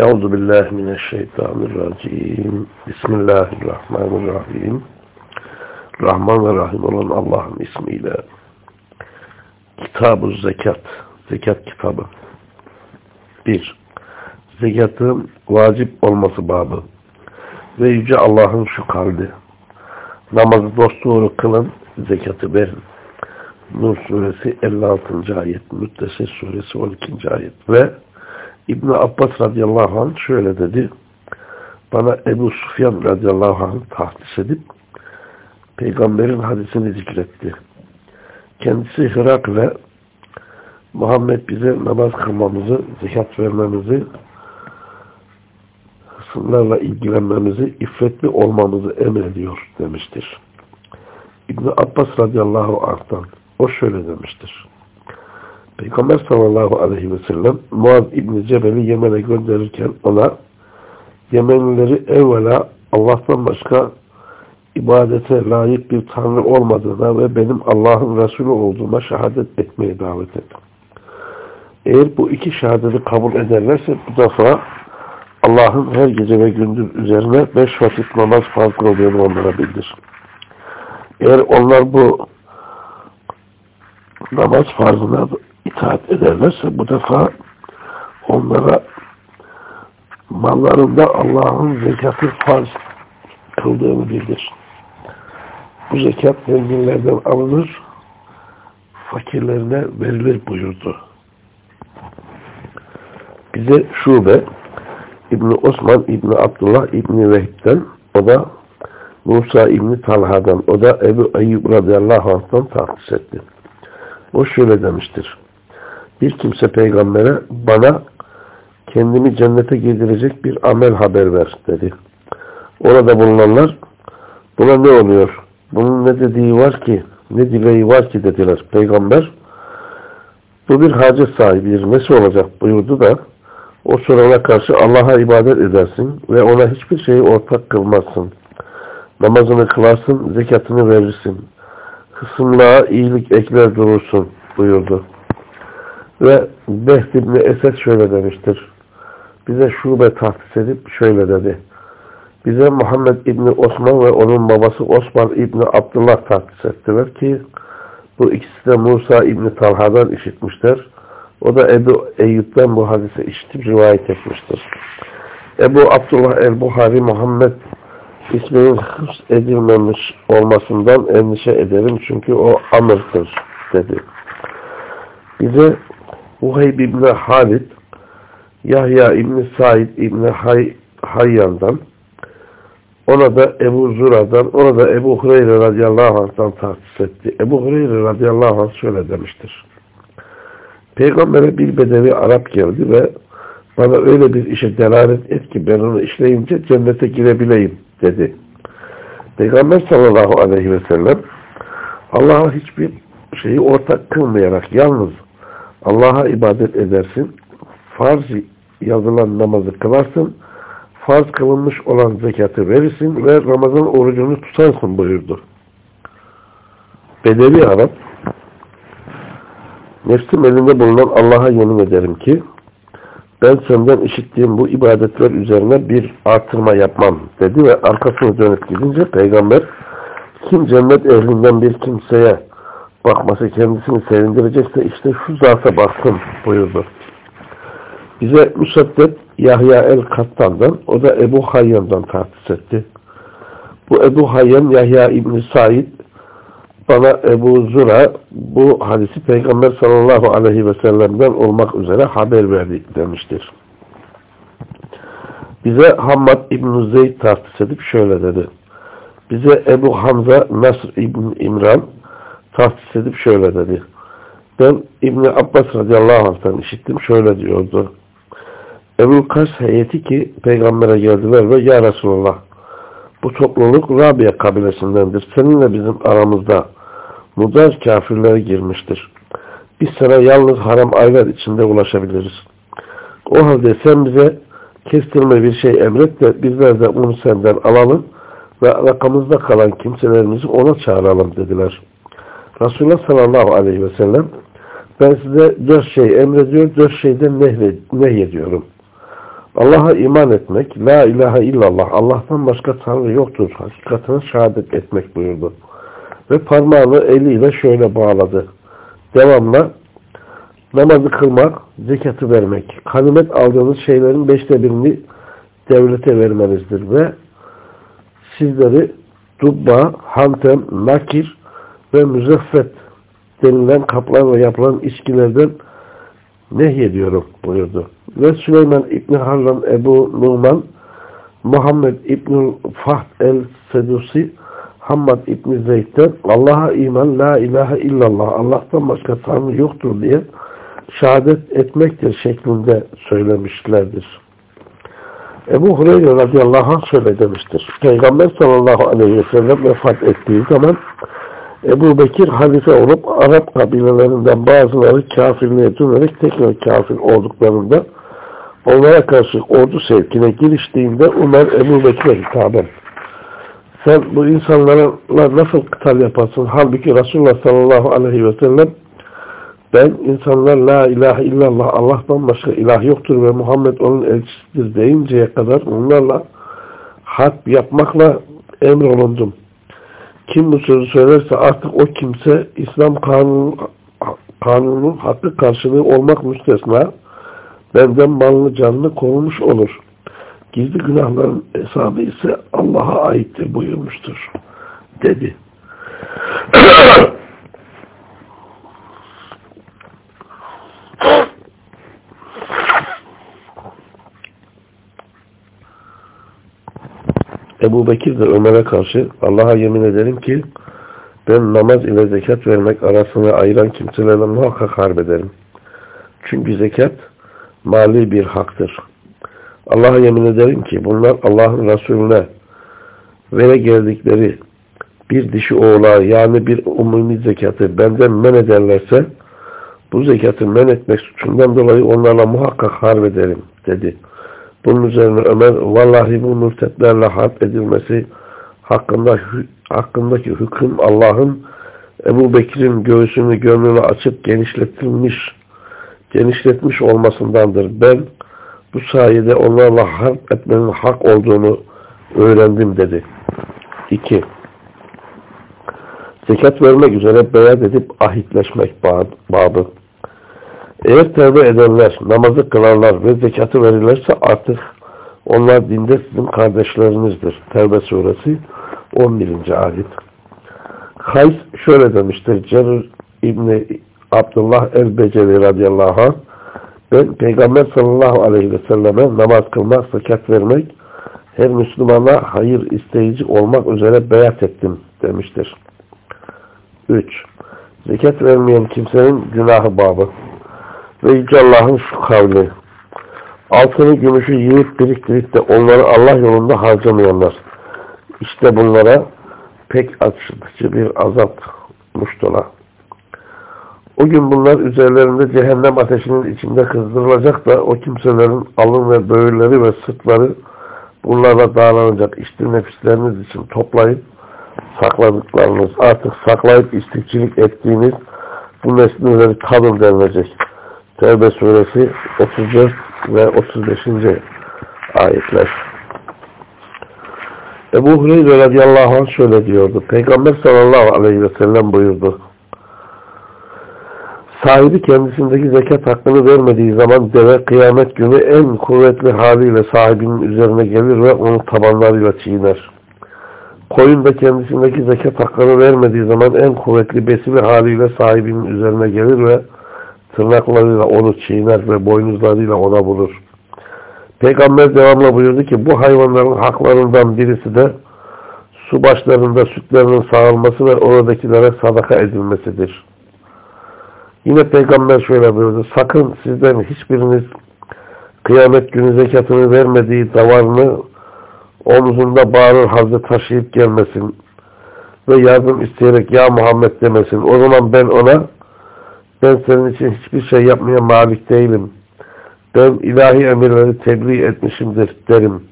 Euzu billahi mineşşeytanirracim. Bismillahirrahmanirrahim. Rahman ve Rahim olan Allah'ın ismiyle. Kitab-ı Zekat. Zekat kitabı. 1. Zekatın vacip olması babı. Ve Yüce Allah'ın şu kalbi. Namazı dosdoğru kılın, zekatı verin. Nur suresi 56. ayet, Müddessir suresi 12. ayet ve İbn Abbas radıyallahu anh şöyle dedi. Bana Ebu Sufyan radıyallahu anh tahsis edip peygamberin hadisini zikretti. Kendisi Hırak ve Muhammed bize namaz kılmamızı, zekat vermemizi, hısımlarla ilgilenmemizi, iffetli olmamızı emrediyor demiştir. İbn Abbas radıyallahu anh'tan o şöyle demiştir. Peygamber sallallahu aleyhi ve sellem Muaz İbni Cebel'i Yemen'e gönderirken ona Yemenlileri evvela Allah'tan başka ibadete layık bir tanrı olmadığına ve benim Allah'ın Resulü olduğuma şehadet etmeye davet et. Eğer bu iki şehadeti kabul ederlerse bu defa Allah'ın her gece ve gündüz üzerine beş vakit namaz farz kıldığını onlara bildir. Eğer onlar bu namaz farzına itaat ederlerse bu defa onlara mallarında Allah'ın zekatı farz kıldığını bildir. Bu zekat zenginlerden alınır, fakirlerine verilir buyurdu. Bize şube İbni Osman İbni Abdullah İbni Vehib'den o da Musa İbni Talha'dan o da Ebu Eyyub radıyallahu anh'tan tahsis etti. O şöyle demiştir. Bir kimse peygambere bana kendimi cennete girdirecek bir amel haber ver dedi. Orada bulunanlar buna ne oluyor? Bunun ne dediği var ki, ne dileği var ki dediler. Peygamber bu bir hacet sahibidir. Nesi olacak buyurdu da o sorana karşı Allah'a ibadet edersin ve ona hiçbir şeyi ortak kılmazsın. Namazını kılarsın, zekatını verirsin. Kısımlığa iyilik ekler durursun buyurdu. Ve Behd İbni Esed şöyle demiştir. Bize şube tahsis edip şöyle dedi. Bize Muhammed İbni Osman ve onun babası Osman İbni Abdullah tahsis ettiler ki bu ikisi de Musa İbni Talha'dan işitmişler. O da Ebu Eyyub'den bu hadise işitip rivayet etmiştir. Ebu Abdullah el-Buhari Muhammed isminin hıfz edilmemiş olmasından endişe ederim çünkü o amırdır dedi. Bize Uheyb İbni Halid Yahya İbni Said İbni Hay Hayyan'dan ona da Ebu Zura'dan ona da Ebu Hureyre radıyallahu anh'tan tahsis etti. Ebu Hureyre radıyallahu anh şöyle demiştir. Peygamber'e bir bedevi Arap geldi ve bana öyle bir işe delalet et ki ben onu işleyince cennete girebileyim dedi. Peygamber sallallahu aleyhi ve sellem Allah'a hiçbir şeyi ortak kılmayarak yalnız Allah'a ibadet edersin, farz yazılan namazı kılarsın, farz kılınmış olan zekatı verirsin ve Ramazan orucunu tutarsın buyurdu. Bedevi Arap nefsim elinde bulunan Allah'a yemin ederim ki ben senden işittiğim bu ibadetler üzerine bir artırma yapmam dedi ve arkasını dönüp gidince peygamber kim cennet ehlinden bir kimseye bakması kendisini sevindirecekse işte şu zata baksın buyurdu. Bize Müsaddet Yahya el-Kattan'dan o da Ebu Hayyan'dan tahsis etti. Bu Ebu Hayyan Yahya İbni Said bana Ebu Zura bu hadisi Peygamber sallallahu aleyhi ve sellem'den olmak üzere haber verdi demiştir. Bize Hammad İbn Zeyd tahsis edip şöyle dedi. Bize Ebu Hamza Nasr İbn İmran tahsis edip şöyle dedi. Ben İbni Abbas radıyallahu anh'tan işittim şöyle diyordu. Ebu Kas heyeti ki peygambere geldiler ve Ya Resulallah bu topluluk Rabia kabilesindendir. Seninle bizim aramızda mudar kafirlere girmiştir. Biz sana yalnız haram aylar içinde ulaşabiliriz. O halde sen bize kestirme bir şey emret de bizler de onu senden alalım ve rakamızda kalan kimselerimizi ona çağıralım dediler. Resulullah sallallahu aleyhi ve sellem ben size dört şey emrediyor, dört şeyden nehyediyorum. Allah'a iman etmek, La ilahe illallah, Allah'tan başka Tanrı yoktur, hakikatine şehadet etmek buyurdu. Ve parmağını eliyle şöyle bağladı. Devamla namazı kılmak, zekatı vermek, kalimet aldığınız şeylerin beşte birini devlete vermenizdir ve sizleri dubba, hantem, nakir ve müzeffet denilen kaplarla yapılan içkilerden nehyediyorum buyurdu. Ve Süleyman İbni Harran Ebu Numan Muhammed İbni Fahd el-Sedusi Hammad İbni Zeyd'den Allah'a iman la ilahe illallah Allah'tan başka Tanrı yoktur diye şehadet etmektir şeklinde söylemişlerdir. Ebu Hureyre radıyallahu anh şöyle demiştir. Peygamber sallallahu aleyhi ve sellem vefat ettiği zaman Ebu Bekir halife olup Arap kabilelerinden bazıları kafirliğe dönerek tekrar kafir olduklarında onlara karşı ordu sevkine giriştiğinde Ömer Ebu Bekir'e hitaben sen bu insanlarla nasıl kıtal yaparsın? Halbuki Resulullah sallallahu aleyhi ve sellem ben insanlar la ilahe illallah Allah'tan başka ilah yoktur ve Muhammed onun elçisidir deyinceye kadar onlarla harp yapmakla emrolundum. Kim bu sözü söylerse artık o kimse İslam kanunu, kanunun hakkı karşılığı olmak müstesna benden malını canını korumuş olur. Gizli günahların hesabı ise Allah'a aittir buyurmuştur. Dedi. Ebu Bekir de Ömer'e karşı Allah'a yemin ederim ki ben namaz ile zekat vermek arasını ayıran kimselerle muhakkak harp ederim. Çünkü zekat mali bir haktır. Allah'a yemin ederim ki bunlar Allah'ın Resulüne vere geldikleri bir dişi oğlağı yani bir umumi zekatı benden men ederlerse bu zekatı men etmek suçundan dolayı onlarla muhakkak harp ederim dedi. Bunun üzerine Ömer vallahi bu mürtetlerle harp edilmesi hakkında, hakkındaki hüküm Allah'ın Ebu Bekir'in göğsünü gönlünü açıp genişletilmiş genişletmiş olmasındandır. Ben bu sayede onlarla harp etmenin hak olduğunu öğrendim dedi. 2. Zekat vermek üzere beyat edip ahitleşmek babı. Eğer tevbe ederler, namazı kılarlar ve zekatı verirlerse artık onlar dinde sizin kardeşlerinizdir. Tevbe suresi 11. ayet. Kays şöyle demiştir. Cerir İbni Abdullah el-Beceli radıyallahu anh ben Peygamber sallallahu aleyhi ve selleme namaz kılmak, zekat vermek, her Müslümana hayır isteyici olmak üzere beyat ettim demiştir. 3. Zekat vermeyen kimsenin günahı babı. Ve Yüce Allah'ın şu kavli. Altını gümüşü yiyip biriktirip de onları Allah yolunda harcamayanlar. İşte bunlara pek açıcı bir azap muştola. O gün bunlar üzerlerinde cehennem ateşinin içinde kızdırılacak da o kimselerin alın ve böğürleri ve sırtları bunlarla dağlanacak. İşte nefisleriniz için toplayıp sakladıklarınız artık saklayıp istikçilik ettiğiniz bu nesneleri tadın denilecek. Tevbe suresi 34 ve 35. ayetler. Ebu Hureyre radıyallahu anh şöyle diyordu. Peygamber sallallahu aleyhi ve sellem buyurdu. Sahibi kendisindeki zekat hakkını vermediği zaman deve kıyamet günü en kuvvetli haliyle sahibinin üzerine gelir ve onu tabanlarıyla çiğner. Koyun da kendisindeki zekat hakkını vermediği zaman en kuvvetli besili haliyle sahibinin üzerine gelir ve tırnaklarıyla onu çiğner ve boynuzlarıyla ona vurur. Peygamber devamlı buyurdu ki bu hayvanların haklarından birisi de su başlarında sütlerinin sağılması ve oradakilere sadaka edilmesidir. Yine peygamber şöyle buyurdu. Sakın sizden hiçbiriniz kıyamet günü zekatını vermediği davarını omzunda bağırır hazı taşıyıp gelmesin ve yardım isteyerek ya Muhammed demesin. O zaman ben ona ben senin için hiçbir şey yapmaya malik değilim. Ben ilahi emirleri tebliğ etmişimdir derim.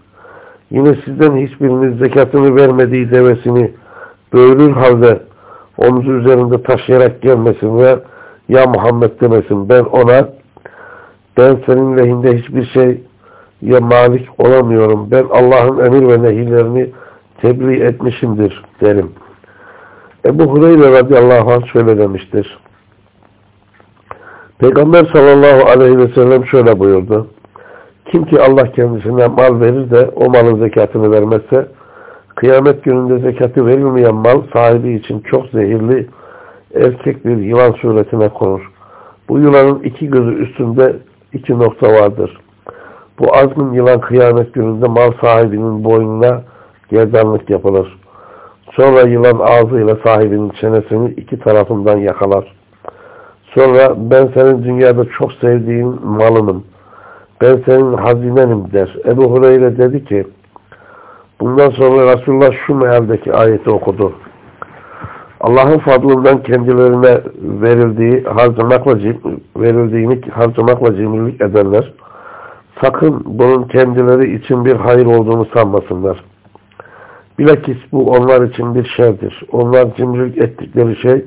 Yine sizden hiçbiriniz zekatını vermediği devesini böğürür halde omzu üzerinde taşıyarak gelmesin ve ya Muhammed demesin. Ben ona ben senin lehinde hiçbir şey ya malik olamıyorum. Ben Allah'ın emir ve nehirlerini tebliğ etmişimdir derim. Ebu Hureyre radıyallahu anh şöyle demiştir. Peygamber sallallahu aleyhi ve sellem şöyle buyurdu. Kim ki Allah kendisine mal verir de o malın zekatını vermezse kıyamet gününde zekatı verilmeyen mal sahibi için çok zehirli erkek bir yılan suretine konur. Bu yılanın iki gözü üstünde iki nokta vardır. Bu azgın yılan kıyamet gününde mal sahibinin boynuna gerdanlık yapılır. Sonra yılan ağzıyla sahibinin çenesini iki tarafından yakalar. Sonra ben senin dünyada çok sevdiğin malınım. Ben senin hazinenim der. Ebu Hureyre dedi ki bundan sonra Resulullah şu mealdeki ayeti okudu. Allah'ın fadlından kendilerine verildiği harcamakla verildiğini harcamakla cimrilik edenler sakın bunun kendileri için bir hayır olduğunu sanmasınlar. Bilakis bu onlar için bir şerdir. Onlar cimrilik ettikleri şey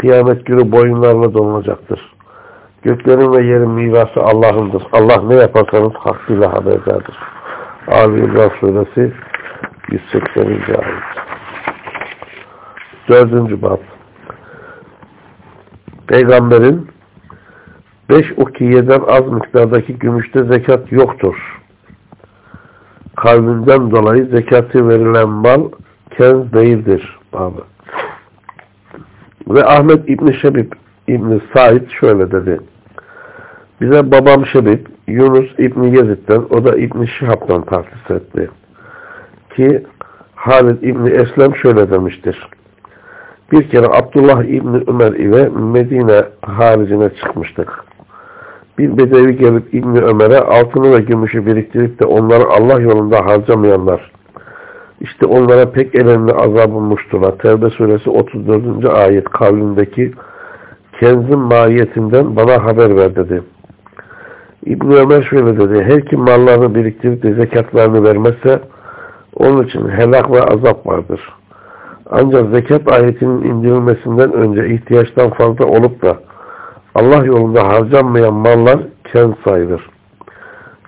kıyamet günü boyunlarına dolanacaktır. Göklerin ve yerin mirası Allah'ındır. Allah ne yaparsanız hakkıyla haberdardır. Ali İmran Suresi 180. ayet. Dördüncü bab. Peygamberin beş ukiyeden az miktardaki gümüşte zekat yoktur. Kavminden dolayı zekatı verilen mal kenz değildir. Babı. Ve Ahmet İbni Şebib İbni Said şöyle dedi. Bize babam Şebib Yunus İbni Yezid'den o da İbni Şihab'dan tahsis etti. Ki Halid İbni Eslem şöyle demiştir. Bir kere Abdullah İbni Ömer ile Medine haricine çıkmıştık. Bir bedevi gelip İbni Ömer'e altını ve gümüşü biriktirip de onları Allah yolunda harcamayanlar. İşte onlara pek önemli azab bulmuştular. Tevbe suresi 34. ayet kavlindeki kenzin mahiyetinden bana haber ver dedi. İbni Ömer şöyle dedi. Her kim mallarını biriktirip de zekatlarını vermezse onun için helak ve azap vardır. Ancak zekat ayetinin indirilmesinden önce ihtiyaçtan fazla olup da Allah yolunda harcanmayan mallar ken sayılır.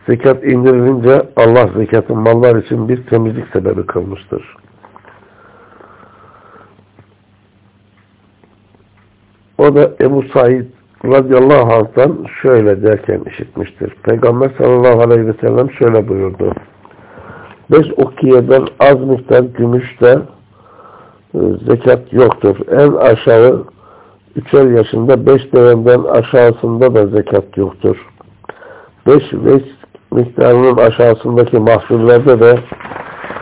Zekat indirilince Allah zekatın mallar için bir temizlik sebebi kılmıştır. O da Ebu Said radıyallahu anh'tan şöyle derken işitmiştir. Peygamber sallallahu aleyhi ve sellem şöyle buyurdu. Beş okiyeden az miktar gümüşte e, zekat yoktur. En aşağı üçer yaşında beş devenden aşağısında da zekat yoktur. Beş beş miktarının aşağısındaki mahsullerde de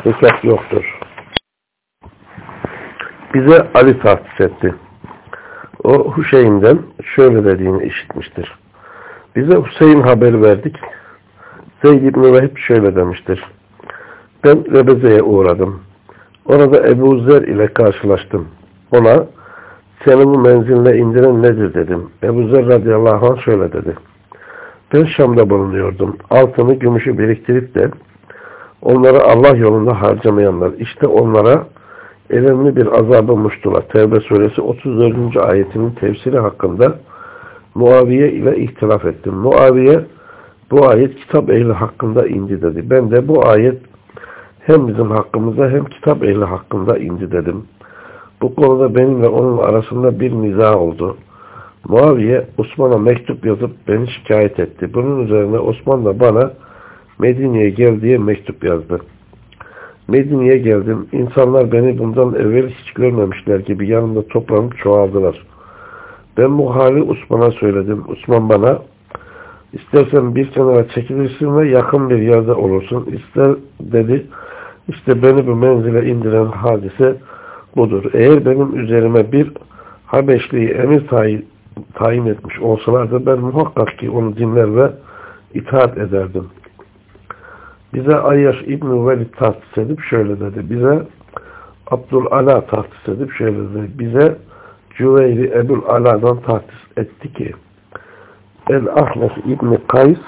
zekat yoktur. Bize Ali tahsis etti. O Hüseyin'den şöyle dediğini işitmiştir. Bize Hüseyin haber verdik. Zeyd İbni Vehib şöyle demiştir. Ben Rebeze'ye uğradım. Orada Ebu Zer ile karşılaştım. Ona seni bu menziline indiren nedir dedim. Ebu Zer radıyallahu anh şöyle dedi. Ben Şam'da bulunuyordum. Altını, gümüşü biriktirip de onları Allah yolunda harcamayanlar. İşte onlara önemli bir azabı muştular. Tevbe suresi 34. ayetinin tefsiri hakkında Muaviye ile ihtilaf ettim. Muaviye bu ayet kitap ehli hakkında indi dedi. Ben de bu ayet hem bizim hakkımıza hem kitap ehli hakkında indi dedim. Bu konuda benimle onun arasında bir niza oldu. Muaviye Osman'a mektup yazıp beni şikayet etti. Bunun üzerine Osman da bana Medine'ye gel diye mektup yazdı. Medine'ye geldim. İnsanlar beni bundan evvel hiç görmemişler gibi yanımda toplanıp çoğaldılar. Ben bu hali Osman'a söyledim. Osman bana istersen bir kenara çekilirsin ve yakın bir yerde olursun. İster dedi. İşte beni bu menzile indiren hadise budur. Eğer benim üzerime bir Habeşli'yi emir tayin, tayin etmiş olsalardı ben muhakkak ki onu dinler ve itaat ederdim. Bize Ayyaş İbn-i Velid tahsis edip şöyle dedi. Bize Abdülala tahsis edip şöyle dedi. Bize Cüveyri Ebul Ala'dan tahsis etti ki El-Ahnes İbni Kays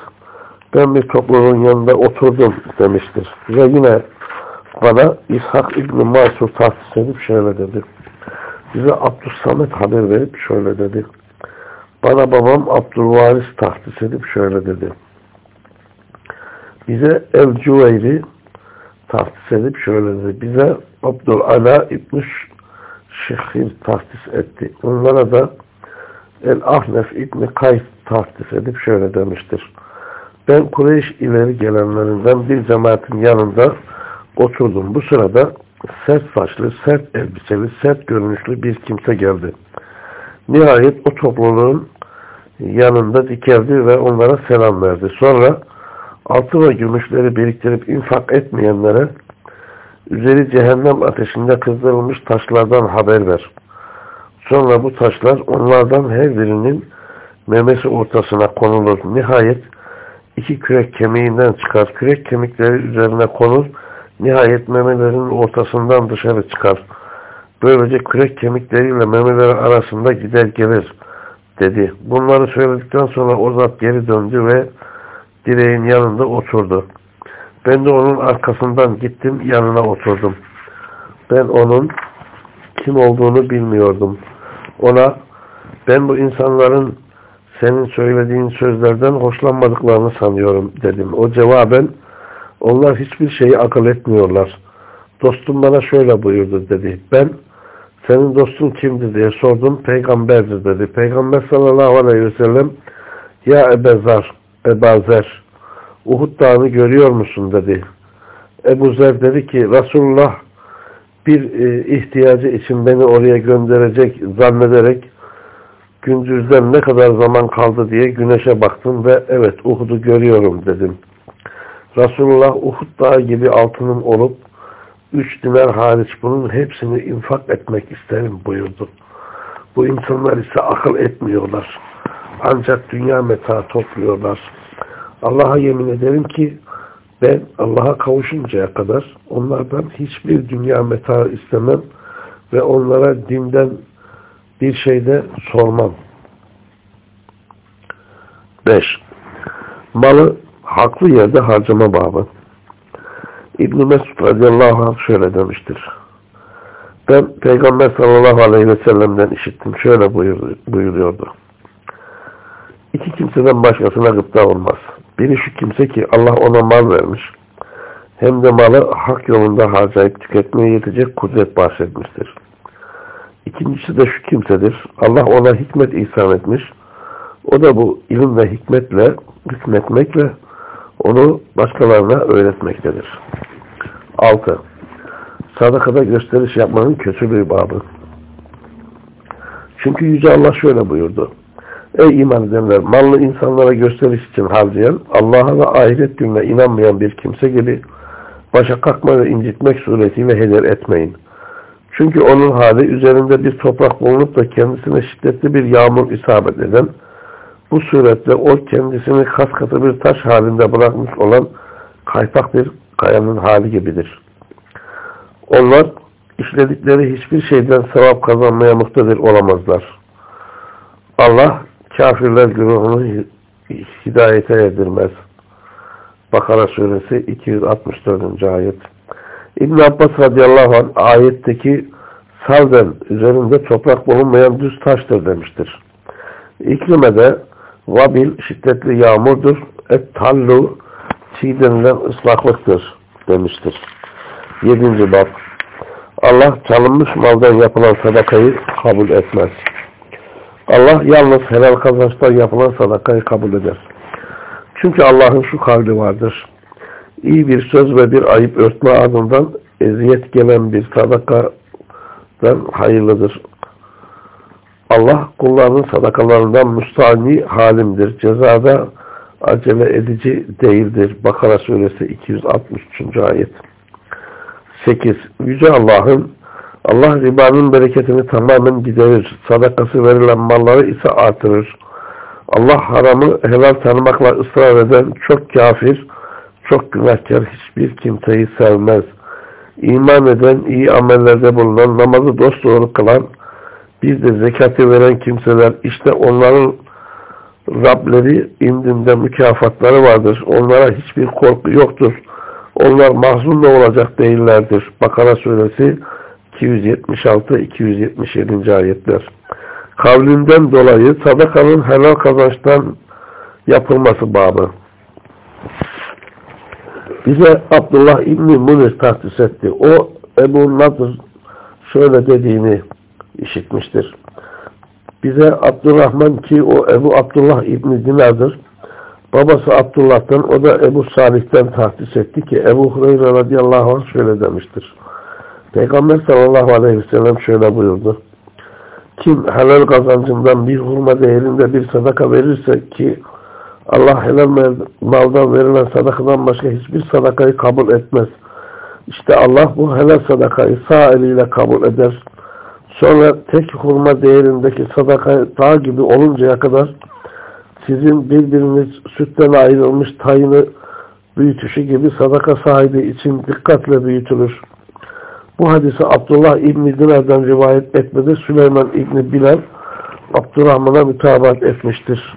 ben bir topluluğun yanında oturdum demiştir. Ve yine bana İshak İbni Masur tahsis edip şöyle dedi. Bize Abdüssamet haber verip şöyle dedi. Bana babam Abdülvaris tahsis edip şöyle dedi. bize El-Cüveyri tahsis edip şöyle dedi. Bize Abdülala İbn-i Şehir tahsis etti. Onlara da El-Ahnef İbn-i Kays tahsis edip şöyle demiştir. Ben Kureyş ileri gelenlerinden bir cemaatin yanında oturdum. Bu sırada sert saçlı, sert elbiseli, sert görünüşlü bir kimse geldi. Nihayet o topluluğun yanında dikeldi ve onlara selam verdi. Sonra altı ve gümüşleri biriktirip infak etmeyenlere üzeri cehennem ateşinde kızdırılmış taşlardan haber ver. Sonra bu taşlar onlardan her birinin memesi ortasına konulur. Nihayet iki kürek kemiğinden çıkar. Kürek kemikleri üzerine konur. Nihayet memelerin ortasından dışarı çıkar. Böylece kürek kemikleriyle memeleri arasında gider gelir dedi. Bunları söyledikten sonra o zat geri döndü ve direğin yanında oturdu. Ben de onun arkasından gittim yanına oturdum. Ben onun kim olduğunu bilmiyordum. Ona ben bu insanların senin söylediğin sözlerden hoşlanmadıklarını sanıyorum dedim. O cevaben onlar hiçbir şeyi akıl etmiyorlar. Dostum bana şöyle buyurdu dedi. Ben senin dostun kimdi diye sordum. Peygamberdir dedi. Peygamber sallallahu aleyhi ve sellem ya Ebezar, Ebazer Uhud dağını görüyor musun dedi. Ebu Zer dedi ki Resulullah bir e, ihtiyacı için beni oraya gönderecek zannederek gündüzden ne kadar zaman kaldı diye güneşe baktım ve evet Uhud'u görüyorum dedim. Resulullah Uhud dağı gibi altının olup üç dinar hariç bunun hepsini infak etmek isterim buyurdu. Bu insanlar ise akıl etmiyorlar. Ancak dünya meta topluyorlar. Allah'a yemin ederim ki ben Allah'a kavuşuncaya kadar onlardan hiçbir dünya meta istemem ve onlara dinden bir şeyde sormam. 5. Malı haklı yerde harcama babı. İbn-i Mesud radıyallahu anh şöyle demiştir. Ben Peygamber sallallahu aleyhi ve sellem'den işittim. Şöyle buyuruyordu. İki kimseden başkasına gıpta olmaz. Biri şu kimse ki Allah ona mal vermiş. Hem de malı hak yolunda harcayıp tüketmeye yetecek kudret bahsetmiştir. İkincisi de şu kimsedir. Allah ona hikmet ihsan etmiş. O da bu ilim ve hikmetle, hükmetmekle onu başkalarına öğretmektedir. 6. Sadakada gösteriş yapmanın kötülüğü babı. Çünkü Yüce Allah şöyle buyurdu. Ey iman edenler, mallı insanlara gösteriş için harcayan, Allah'a ve ahiret gününe inanmayan bir kimse gibi başa kalkma ve incitmek suretiyle heder etmeyin. Çünkü onun hali üzerinde bir toprak bulunup da kendisine şiddetli bir yağmur isabet eden, bu suretle o kendisini kas katı bir taş halinde bırakmış olan kaypak bir kayanın hali gibidir. Onlar işledikleri hiçbir şeyden sevap kazanmaya muhtadır olamazlar. Allah kafirler güruhunu hidayete erdirmez. Bakara suresi 264. ayet. İbn Abbas radıyallahu anh ayetteki salden üzerinde toprak bulunmayan düz taştır demiştir. İklimede vabil şiddetli yağmurdur. Et tallu çiğ denilen ıslaklıktır demiştir. Yedinci bab. Allah çalınmış maldan yapılan sadakayı kabul etmez. Allah yalnız helal kazançtan yapılan sadakayı kabul eder. Çünkü Allah'ın şu kavli vardır. İyi bir söz ve bir ayıp örtme ardından eziyet gelen bir sadakadan hayırlıdır. Allah kullarının sadakalarından müstahni halimdir. Cezada acele edici değildir. Bakara suresi 263. ayet. 8. Yüce Allah'ın Allah ribanın bereketini tamamen giderir. Sadakası verilen malları ise artırır. Allah haramı helal tanımakla ısrar eden çok kafir, çok günahkar hiçbir kimseyi sevmez. İman eden, iyi amellerde bulunan, namazı dosdoğru kılan, bir de zekatı veren kimseler, işte onların Rableri indinde mükafatları vardır. Onlara hiçbir korku yoktur. Onlar mahzun da olacak değillerdir. Bakara suresi 276-277. ayetler. Kavlinden dolayı sadakanın helal kazançtan yapılması babı. Bize Abdullah İbni Munir tahsis etti. O Ebu Nadır şöyle dediğini işitmiştir. Bize Abdurrahman ki o Ebu Abdullah İbni Dinar'dır. Babası Abdullah'tan o da Ebu Salih'ten tahsis etti ki Ebu Hureyre radıyallahu anh şöyle demiştir. Peygamber sallallahu aleyhi ve sellem şöyle buyurdu. Kim helal kazancından bir hurma değerinde bir sadaka verirse ki Allah helal maldan verilen sadakadan başka hiçbir sadakayı kabul etmez. İşte Allah bu helal sadakayı sağ eliyle kabul eder. Sonra tek hurma değerindeki sadaka dağ gibi oluncaya kadar sizin birbiriniz sütten ayrılmış tayını büyütüşü gibi sadaka sahibi için dikkatle büyütülür. Bu hadisi Abdullah İbni Dinar'dan rivayet etmede Süleyman İbni Bilal Abdurrahman'a mütabat etmiştir.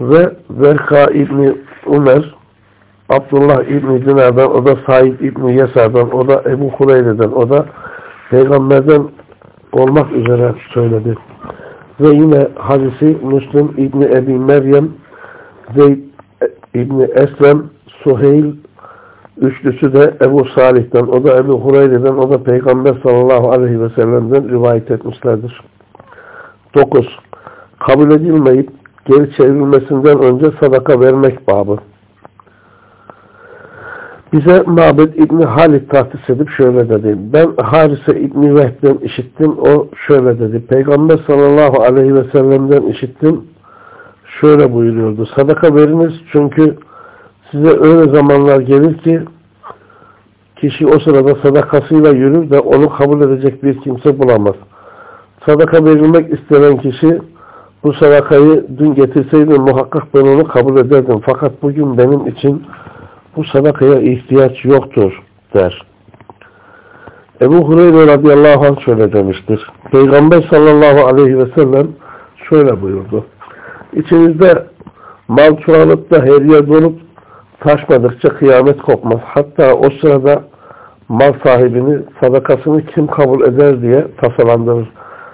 Ve Verka İbni Umer Abdullah İbni Dinar'dan, o da Said İbni Yesar'dan, o da Ebu Hureyre'den, o da Peygamber'den olmak üzere söyledi. Ve yine hadisi Müslüm İbni Ebi Meryem, Zeyd İbni Eslem, Suheyl üçlüsü de Ebu Salih'ten, o da Ebu Hureyre'den, o da Peygamber sallallahu aleyhi ve sellem'den rivayet etmişlerdir. 9. Kabul edilmeyip geri çevrilmesinden önce sadaka vermek babı. Bize Mabed İbni Halid tahsis edip şöyle dedi. Ben Harise İbni Vehb'den işittim. O şöyle dedi. Peygamber sallallahu aleyhi ve sellem'den işittim. Şöyle buyuruyordu. Sadaka veriniz çünkü size öyle zamanlar gelir ki kişi o sırada sadakasıyla yürür de onu kabul edecek bir kimse bulamaz. Sadaka verilmek istenen kişi bu sadakayı dün getirseydim muhakkak ben onu kabul ederdim. Fakat bugün benim için bu sadakaya ihtiyaç yoktur der. Ebu Hureyre radıyallahu anh şöyle demiştir. Peygamber sallallahu aleyhi ve sellem şöyle buyurdu. İçinizde mal çoğalıp da her yer dolup taşmadıkça kıyamet kopmaz. Hatta o sırada mal sahibini sadakasını kim kabul eder diye tasalandırır.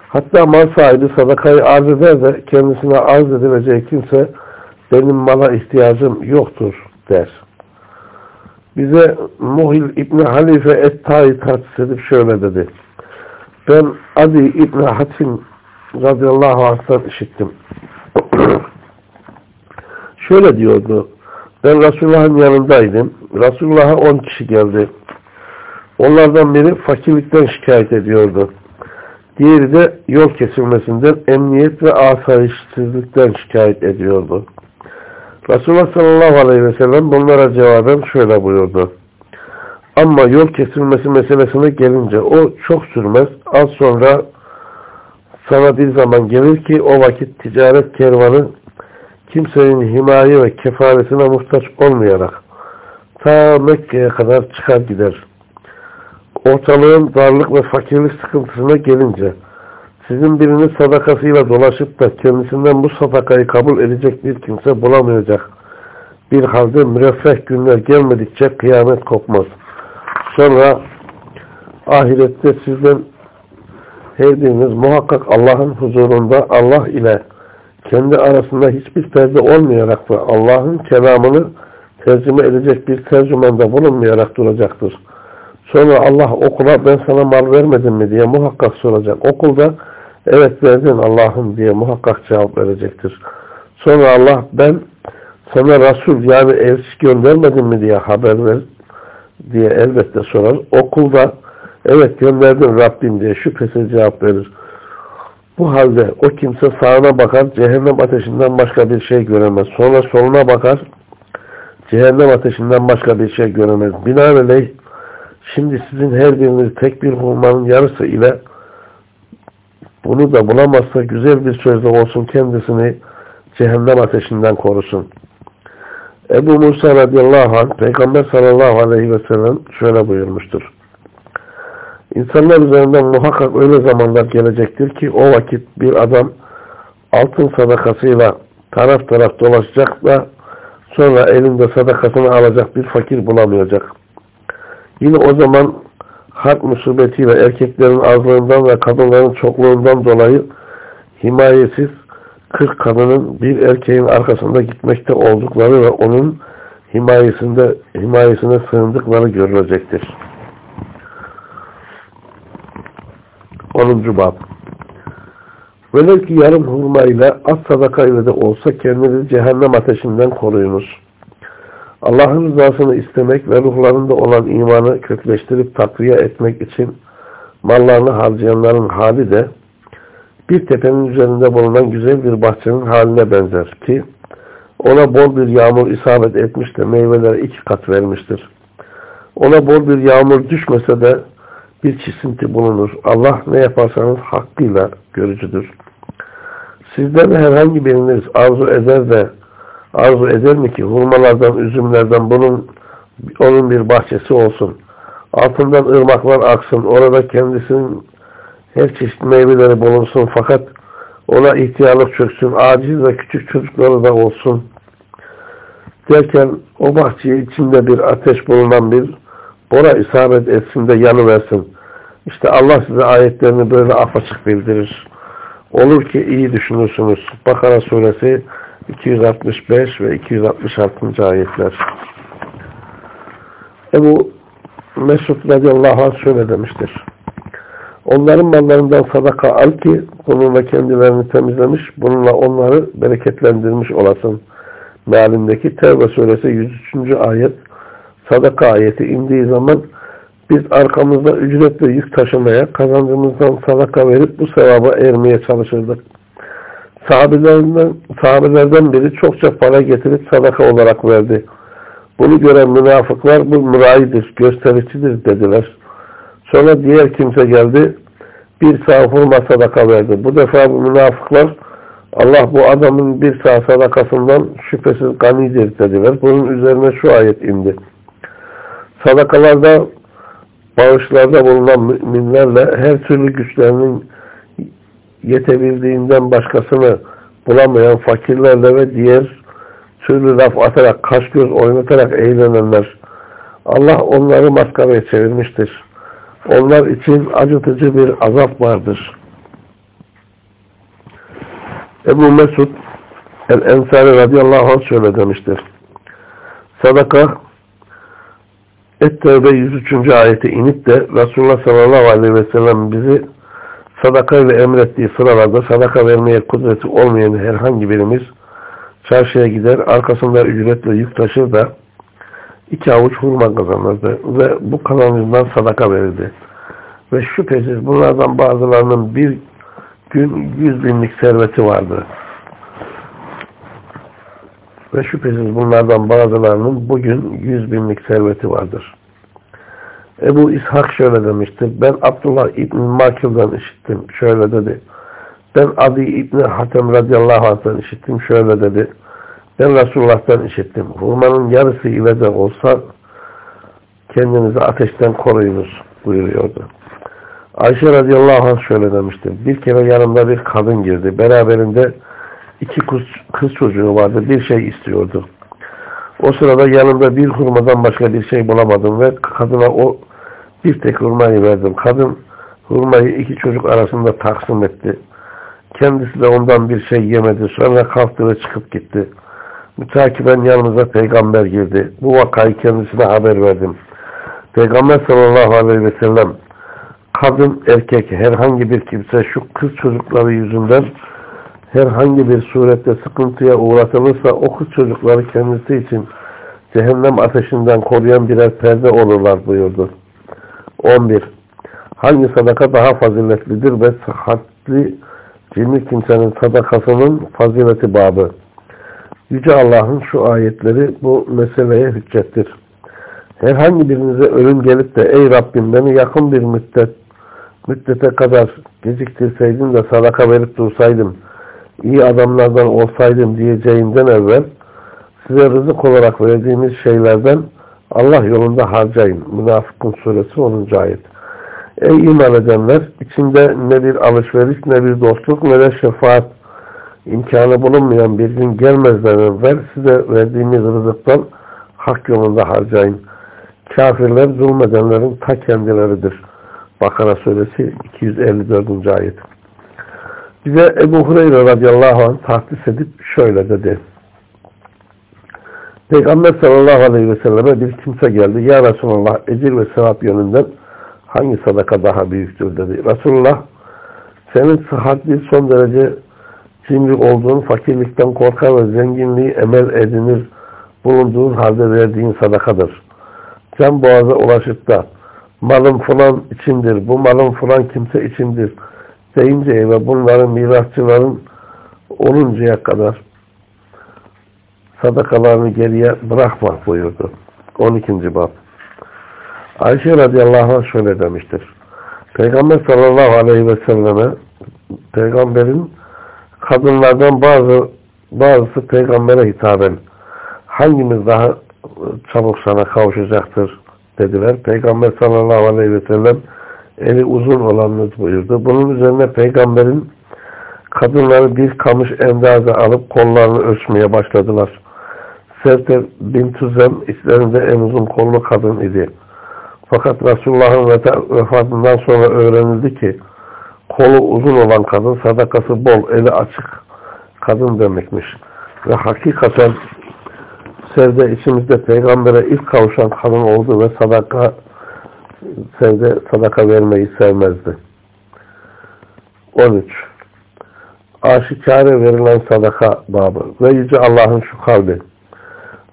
Hatta mal sahibi sadakayı arz eder de kendisine arz edileceği kimse benim mala ihtiyacım yoktur der. Bize Muhil İbni Halife Et-Ta'i tahsis edip şöyle dedi. Ben Adi İbni Hatim radıyallahu anh'tan işittim. şöyle diyordu. Ben Resulullah'ın yanındaydım. Resulullah'a on kişi geldi. Onlardan biri fakirlikten şikayet ediyordu. Diğeri de yol kesilmesinden, emniyet ve asayişsizlikten şikayet ediyordu. Resulullah sallallahu aleyhi ve sellem bunlara cevaben şöyle buyurdu. Ama yol kesilmesi meselesine gelince o çok sürmez. Az sonra sana bir zaman gelir ki o vakit ticaret kervanı kimsenin himaye ve kefaresine muhtaç olmayarak ta Mekke'ye kadar çıkar gider. Ortalığın darlık ve fakirlik sıkıntısına gelince sizin biriniz sadakasıyla dolaşıp da kendisinden bu sadakayı kabul edecek bir kimse bulamayacak. Bir halde müreffeh günler gelmedikçe kıyamet kopmaz. Sonra ahirette sizden her biriniz muhakkak Allah'ın huzurunda Allah ile kendi arasında hiçbir perde olmayarak ve Allah'ın kelamını tercüme edecek bir tercümanda bulunmayarak duracaktır. Sonra Allah okula ben sana mal vermedim mi diye muhakkak soracak. Okulda evet verdin Allah'ım diye muhakkak cevap verecektir. Sonra Allah ben sana Resul yani elçi göndermedim mi diye haber ver diye elbette sorar. Okulda evet gönderdim Rabbim diye şüphesiz cevap verir. Bu halde o kimse sağına bakar cehennem ateşinden başka bir şey göremez. Sonra soluna bakar cehennem ateşinden başka bir şey göremez. Binaenaleyh şimdi sizin her biriniz tek bir hurmanın yarısı ile bunu da bulamazsa güzel bir sözle olsun kendisini cehennem ateşinden korusun. Ebu Musa radıyallahu anh Peygamber sallallahu aleyhi ve sellem şöyle buyurmuştur. İnsanlar üzerinden muhakkak öyle zamanlar gelecektir ki o vakit bir adam altın sadakasıyla taraf taraf dolaşacak da sonra elinde sadakasını alacak bir fakir bulamayacak. Yine o zaman harp musibetiyle erkeklerin azlığından ve kadınların çokluğundan dolayı himayesiz 40 kadının bir erkeğin arkasında gitmekte oldukları ve onun himayesinde himayesine sığındıkları görülecektir. 10. Bab Velev ki yarım hurmayla az sadaka ile de olsa kendinizi cehennem ateşinden koruyunuz. Allah'ın rızasını istemek ve ruhlarında olan imanı kökleştirip takviye etmek için mallarını harcayanların hali de bir tepenin üzerinde bulunan güzel bir bahçenin haline benzer ki ona bol bir yağmur isabet etmiş de meyveler iki kat vermiştir. Ona bol bir yağmur düşmese de bir çisinti bulunur. Allah ne yaparsanız hakkıyla görücüdür. Sizden herhangi biriniz arzu eder de arzu eder mi ki hurmalardan, üzümlerden bunun onun bir bahçesi olsun. Altından ırmaklar aksın. Orada kendisinin her çeşit meyveleri bulunsun. Fakat ona ihtiyarlık çöksün. Aciz ve küçük çocukları da olsun. Derken o bahçeye içinde bir ateş bulunan bir bora isabet etsin de yanıversin. İşte Allah size ayetlerini böyle apaçık bildirir. Olur ki iyi düşünürsünüz. Bakara suresi 265 ve 266. ayetler. Ebu Mesud radıyallahu anh şöyle demiştir. Onların mallarından sadaka al ki bununla kendilerini temizlemiş, bununla onları bereketlendirmiş olasın. Mealindeki Tevbe suresi 103. ayet sadaka ayeti indiği zaman biz arkamızda ücretle yük taşımaya, kazancımızdan sadaka verip bu sevaba ermeye çalışırdık. Sahabelerden, sahabelerden biri çokça para getirip sadaka olarak verdi. Bunu gören münafıklar bu mürayidir, göstericidir dediler. Sonra diğer kimse geldi, bir sağ hurma sadaka verdi. Bu defa bu münafıklar Allah bu adamın bir sağ sadakasından şüphesiz ganidir dediler. Bunun üzerine şu ayet indi. Sadakalarda bağışlarda bulunan müminlerle her türlü güçlerinin yetebildiğinden başkasını bulamayan fakirlerle ve diğer türlü laf atarak, kaş göz oynatarak eğlenenler Allah onları maskaraya çevirmiştir. Onlar için acıtıcı bir azap vardır. Ebu Mesud El-Ensari radıyallahu anh şöyle demiştir. Sadaka Et-Tevbe 103. ayeti inip de Resulullah sallallahu aleyhi ve sellem bizi sadaka ile emrettiği sıralarda sadaka vermeye kudreti olmayan herhangi birimiz çarşıya gider, arkasında ücretle yük taşır da iki avuç hurma kazanırdı ve bu kazancından sadaka verirdi. Ve şüphesiz bunlardan bazılarının bir gün yüz binlik serveti vardı. Ve şüphesiz bunlardan bazılarının bugün yüz binlik serveti vardır. Ebu İshak şöyle demiştir. Ben Abdullah İbni Makil'den işittim. Şöyle dedi. Ben Adi İbni Hatem radıyallahu anh'tan işittim. Şöyle dedi. Ben Resulullah'tan işittim. Hurmanın yarısı ile de olsa kendinizi ateşten koruyunuz buyuruyordu. Ayşe radıyallahu anh şöyle demiştir. Bir kere yanımda bir kadın girdi. Beraberinde iki kız, kız çocuğu vardı. Bir şey istiyordu. O sırada yanımda bir hurmadan başka bir şey bulamadım ve kadına o bir tek hurmayı verdim. Kadın hurmayı iki çocuk arasında taksim etti. Kendisi de ondan bir şey yemedi. Sonra kalktı ve çıkıp gitti. Mütakiben yanımıza peygamber girdi. Bu vakayı kendisine haber verdim. Peygamber sallallahu aleyhi ve sellem kadın, erkek, herhangi bir kimse şu kız çocukları yüzünden herhangi bir surette sıkıntıya uğratılırsa o kız çocukları kendisi için cehennem ateşinden koruyan birer perde olurlar buyurdu. 11. Hangi sadaka daha faziletlidir ve sıhhatli cimri kimsenin sadakasının fazileti babı. Yüce Allah'ın şu ayetleri bu meseleye hüccettir. Herhangi birinize ölüm gelip de ey Rabbim beni yakın bir müddet müddete kadar geciktirseydin de sadaka verip dursaydım, iyi adamlardan olsaydım diyeceğinden evvel size rızık olarak verdiğimiz şeylerden Allah yolunda harcayın. Münafıkun suresi 10. ayet. Ey iman edenler! içinde ne bir alışveriş, ne bir dostluk, ne de şefaat imkanı bulunmayan bir gün gelmezden evvel size verdiğimiz rızıktan hak yolunda harcayın. Kafirler zulmedenlerin ta kendileridir. Bakara suresi 254. ayet. Bize Ebu Hureyre radıyallahu anh tahsis edip şöyle dedi. Peygamber sallallahu aleyhi ve selleme bir kimse geldi. Ya Resulallah ecir ve sevap yönünden hangi sadaka daha büyüktür dedi. Resulullah senin sıhhatli son derece cimri olduğun, fakirlikten korkar ve zenginliği emel edinir bulunduğun halde verdiğin sadakadır. Can boğaza ulaşıp da malın falan içindir, bu malın falan kimse içindir deyince ve bunların mirasçıların oluncaya kadar sadakalarını geriye bırakma buyurdu. 12. bab. Ayşe radıyallahu anh şöyle demiştir. Peygamber sallallahu aleyhi ve selleme peygamberin kadınlardan bazı bazısı peygambere hitaben hangimiz daha çabuk sana kavuşacaktır dediler. Peygamber sallallahu aleyhi ve sellem eli uzun olanınız buyurdu. Bunun üzerine peygamberin kadınları bir kamış endazı alıp kollarını ölçmeye başladılar. Sevte bin Tuzem işlerinde en uzun kollu kadın idi. Fakat Resulullah'ın vefatından sonra öğrenildi ki kolu uzun olan kadın sadakası bol, eli açık kadın demekmiş. Ve hakikaten sevde içimizde peygambere ilk kavuşan kadın oldu ve sadaka sevde sadaka vermeyi sevmezdi. 13. Aşikare verilen sadaka babı ve Yüce Allah'ın şu kavli.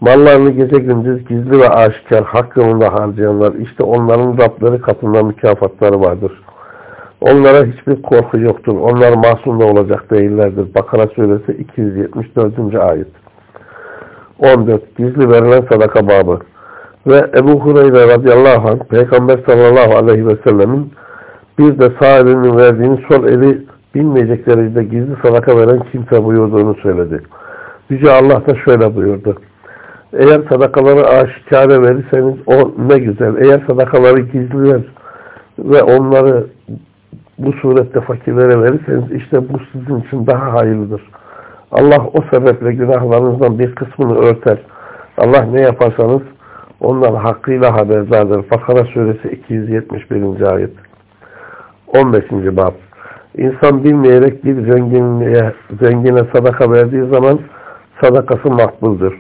Mallarını gece gündüz gizli ve aşikar hak yolunda harcayanlar işte onların Rableri katında mükafatları vardır. Onlara hiçbir korku yoktur. Onlar masum da olacak değillerdir. Bakara suresi 274. ayet. 14. Gizli verilen sadaka babı. Ve Ebu Hureyre radıyallahu anh Peygamber sallallahu aleyhi ve sellemin bir de sağ elinin verdiğini sol eli bilmeyecek derecede gizli sadaka veren kimse buyurduğunu söyledi. Yüce Allah da şöyle buyurdu. Eğer sadakaları aşikare verirseniz o ne güzel. Eğer sadakaları gizliler ve onları bu surette fakirlere verirseniz işte bu sizin için daha hayırlıdır. Allah o sebeple günahlarınızdan bir kısmını örter. Allah ne yaparsanız ondan hakkıyla haberdardır. Fakara suresi 271. ayet. 15. bab. İnsan bilmeyerek bir zenginliğe, zengine sadaka verdiği zaman sadakası makbuldür.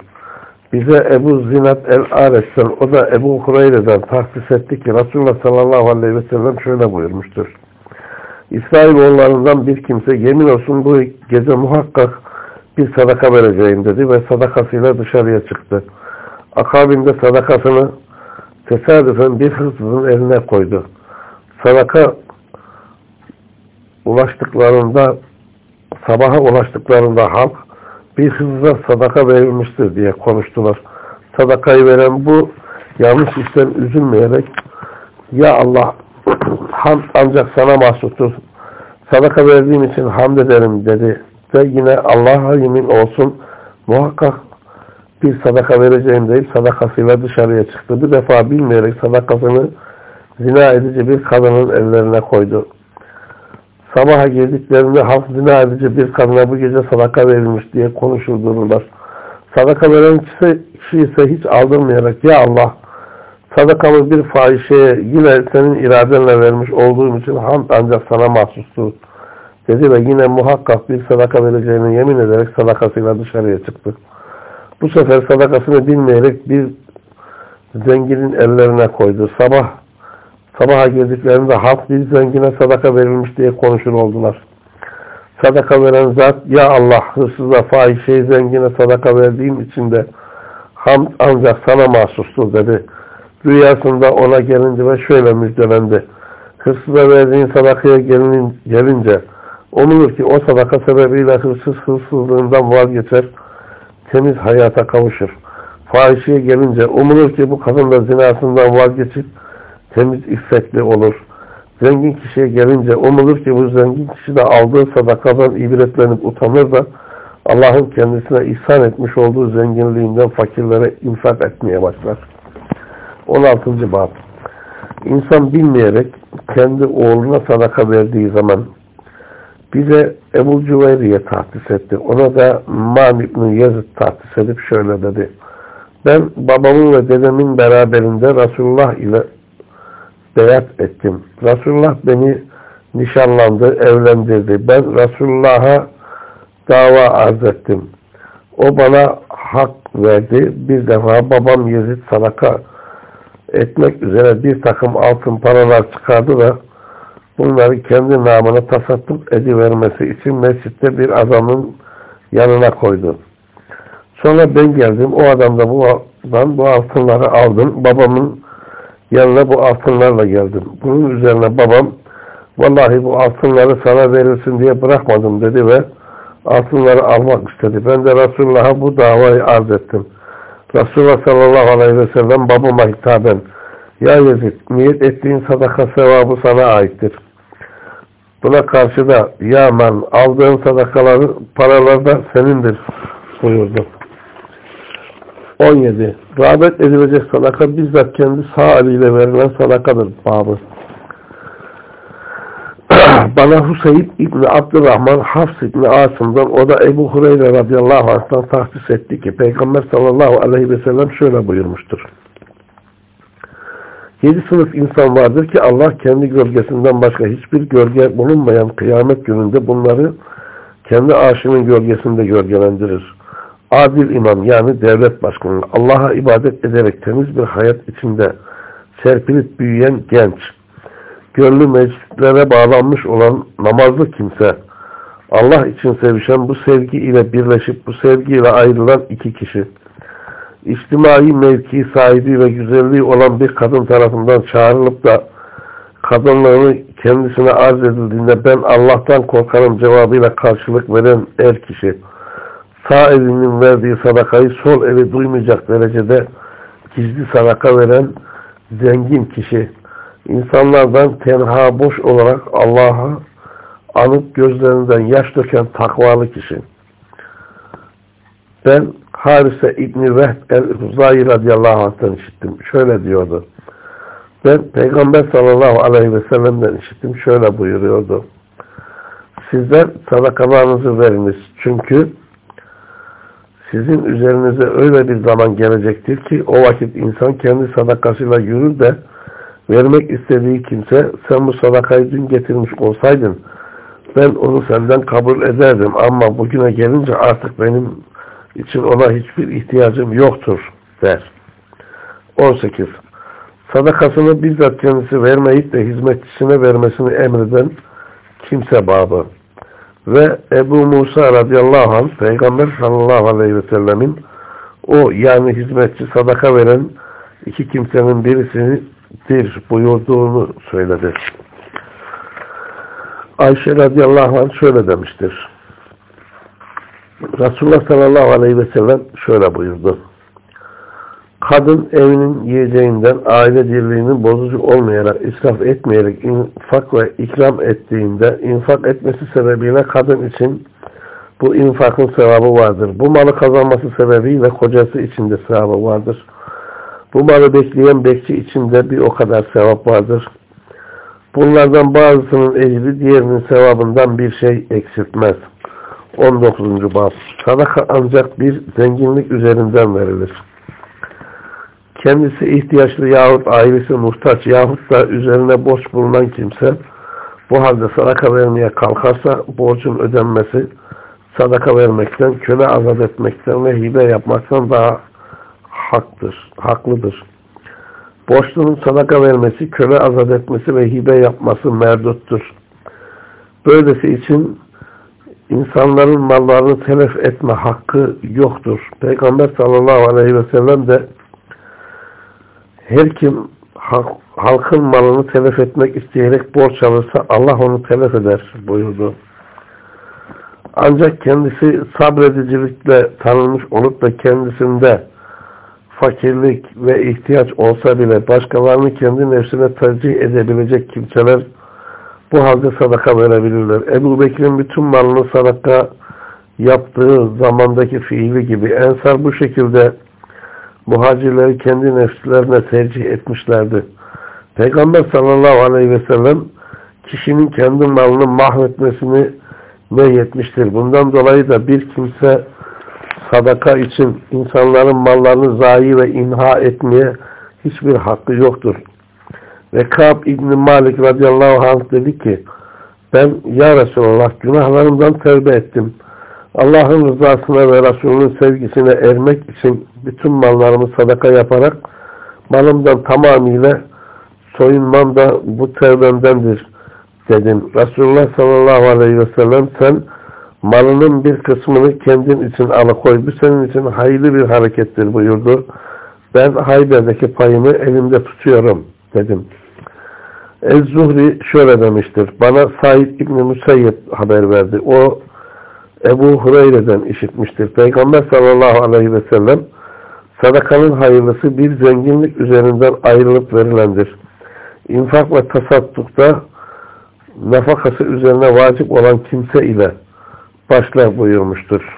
Bize Ebu Zinat el-Ares'ten, o da Ebu Hureyre'den tahsis etti ki Resulullah sallallahu aleyhi ve sellem şöyle buyurmuştur. İsrailoğullarından bir kimse yemin olsun bu gece muhakkak bir sadaka vereceğim dedi ve sadakasıyla dışarıya çıktı. Akabinde sadakasını tesadüfen bir hırsızın eline koydu. Sadaka ulaştıklarında sabaha ulaştıklarında halk bir hırsıza sadaka verilmiştir diye konuştular. Sadakayı veren bu yanlış işten üzülmeyerek ya Allah hamd ancak sana mahsustur. Sadaka verdiğim için hamd ederim dedi. Ve yine Allah'a yemin olsun muhakkak bir sadaka vereceğim deyip sadakasıyla dışarıya çıktı. Bir defa bilmeyerek sadakasını zina edici bir kadının ellerine koydu. Sabaha girdiklerinde halk zina edici bir kadına bu gece sadaka verilmiş diye konuşurdurlar. Sadaka veren kişi ise hiç aldırmayarak ya Allah sadakamı bir fahişeye yine senin iradenle vermiş olduğum için hamd ancak sana mahsustur dedi ve yine muhakkak bir sadaka vereceğine yemin ederek sadakasıyla dışarıya çıktı. Bu sefer sadakasını bilmeyerek bir zenginin ellerine koydu. Sabah sabaha girdiklerinde halk bir zengine sadaka verilmiş diye konuşur oldular. Sadaka veren zat ya Allah hırsıza fahişeyi zengine sadaka verdiğim için de hamd ancak sana mahsustur dedi. Rüyasında ona gelince ve şöyle müjdelendi. Hırsıza verdiğin sadakaya gelin, gelince umulur ki o sadaka sebebiyle hırsız hırsızlığından vazgeçer, temiz hayata kavuşur. Fahişeye gelince umulur ki bu kadın da zinasından vazgeçip temiz iffetli olur. Zengin kişiye gelince umulur ki bu zengin kişi de aldığı sadakadan ibretlenip utanır da Allah'ın kendisine ihsan etmiş olduğu zenginliğinden fakirlere infak etmeye başlar. 16. Bab İnsan bilmeyerek kendi oğluna sadaka verdiği zaman bize Ebu Cüveyri'ye tahsis etti. Ona da Man İbni Yazid tahsis edip şöyle dedi. Ben babamın ve dedemin beraberinde Resulullah ile beyat ettim. Resulullah beni nişanlandı, evlendirdi. Ben Resulullah'a dava arz ettim. O bana hak verdi. Bir defa babam Yezid sadaka etmek üzere bir takım altın paralar çıkardı da bunları kendi namına tasattuk edivermesi için mescitte bir adamın yanına koydu. Sonra ben geldim. O adam da bu, bu altınları aldım. Babamın yanına bu altınlarla geldim. Bunun üzerine babam vallahi bu altınları sana verilsin diye bırakmadım dedi ve altınları almak istedi. Ben de Resulullah'a bu davayı arz ettim. Resulullah sallallahu aleyhi ve sellem babama hitaben Ya Yezid niyet ettiğin sadaka sevabı sana aittir. Buna karşı da ya man aldığın sadakaları paralar da senindir buyurdu. 17. Rağbet edilecek sadaka bizzat kendi sağ eliyle verilen sadakadır babı. Bana Hüseyin İbni Abdurrahman Hafs İbni Asım'dan o da Ebu Hureyre radıyallahu anh'tan tahsis etti ki Peygamber sallallahu aleyhi ve sellem şöyle buyurmuştur. Yedi sınıf insan vardır ki Allah kendi gölgesinden başka hiçbir gölge bulunmayan kıyamet gününde bunları kendi arşının gölgesinde gölgelendirir. Adil imam yani devlet başkanı. Allah'a ibadet ederek temiz bir hayat içinde serpilip büyüyen genç, gönlü meclislere bağlanmış olan namazlı kimse, Allah için sevişen bu sevgi ile birleşip bu sevgiyle ayrılan iki kişi, içtimai mevki sahibi ve güzelliği olan bir kadın tarafından çağrılıp da kadınlığını kendisine arz edildiğinde ben Allah'tan korkarım cevabıyla karşılık veren er kişi, sağ elinin verdiği sadakayı sol eli duymayacak derecede gizli sadaka veren zengin kişi, insanlardan tenha boş olarak Allah'a anıp gözlerinden yaş döken takvalı kişi. Ben Harise İbni Vehb el-Huzayi radıyallahu anh'tan işittim. Şöyle diyordu. Ben Peygamber sallallahu aleyhi ve sellem'den işittim. Şöyle buyuruyordu. Sizler sadakalarınızı veriniz. Çünkü sizin üzerinize öyle bir zaman gelecektir ki o vakit insan kendi sadakasıyla yürür de vermek istediği kimse sen bu sadakayı dün getirmiş olsaydın ben onu senden kabul ederdim ama bugüne gelince artık benim için ona hiçbir ihtiyacım yoktur der. 18. Sadakasını bizzat kendisi vermeyip de hizmetçisine vermesini emreden kimse babı ve Ebu Musa radıyallahu anh Peygamber sallallahu aleyhi ve sellemin o yani hizmetçi sadaka veren iki kimsenin birisidir buyurduğunu söyledi. Ayşe radıyallahu anh şöyle demiştir. Resulullah sallallahu aleyhi ve sellem şöyle buyurdu. Kadın evinin yiyeceğinden aile dirliğinin bozucu olmayarak, israf etmeyerek infak ve ikram ettiğinde infak etmesi sebebiyle kadın için bu infakın sevabı vardır. Bu malı kazanması sebebiyle kocası için de sevabı vardır. Bu malı bekleyen bekçi için de bir o kadar sevap vardır. Bunlardan bazısının ecri diğerinin sevabından bir şey eksiltmez. 19. bab Sadaka ancak bir zenginlik üzerinden verilir kendisi ihtiyaçlı yahut ailesi muhtaç yahut da üzerine borç bulunan kimse bu halde sadaka vermeye kalkarsa borcun ödenmesi sadaka vermekten, köle azat etmekten ve hibe yapmaktan daha haktır, haklıdır. Borçlunun sadaka vermesi, köle azat etmesi ve hibe yapması merduttur. Böylesi için insanların mallarını telef etme hakkı yoktur. Peygamber sallallahu aleyhi ve sellem de her kim halkın malını telef etmek isteyerek borç alırsa Allah onu telef eder buyurdu. Ancak kendisi sabredicilikle tanınmış olup da kendisinde fakirlik ve ihtiyaç olsa bile başkalarını kendi nefsine tercih edebilecek kimseler bu halde sadaka verebilirler. Ebu Bekir'in bütün malını sadaka yaptığı zamandaki fiili gibi Ensar bu şekilde muhacirleri kendi nefslerine tercih etmişlerdi. Peygamber sallallahu aleyhi ve sellem kişinin kendi malını mahvetmesini nehyetmiştir. Bundan dolayı da bir kimse sadaka için insanların mallarını zayi ve inha etmeye hiçbir hakkı yoktur. Ve Kab İbni Malik radıyallahu anh dedi ki ben ya Resulallah günahlarımdan tövbe ettim. Allah'ın rızasına ve Resulünün sevgisine ermek için bütün mallarımı sadaka yaparak malımdan tamamıyla soyunmam da bu tevbemdendir dedim. Resulullah sallallahu aleyhi ve sellem sen malının bir kısmını kendin için alıkoy. Bu senin için hayırlı bir harekettir buyurdu. Ben Hayber'deki payımı elimde tutuyorum dedim. Ez-Zuhri şöyle demiştir. Bana Said İbni Musayyib haber verdi. O Ebu Hureyre'den işitmiştir. Peygamber sallallahu aleyhi ve sellem sadakanın hayırlısı bir zenginlik üzerinden ayrılıp verilendir. İnfak ve tasaddukta nafakası üzerine vacip olan kimse ile başlar buyurmuştur.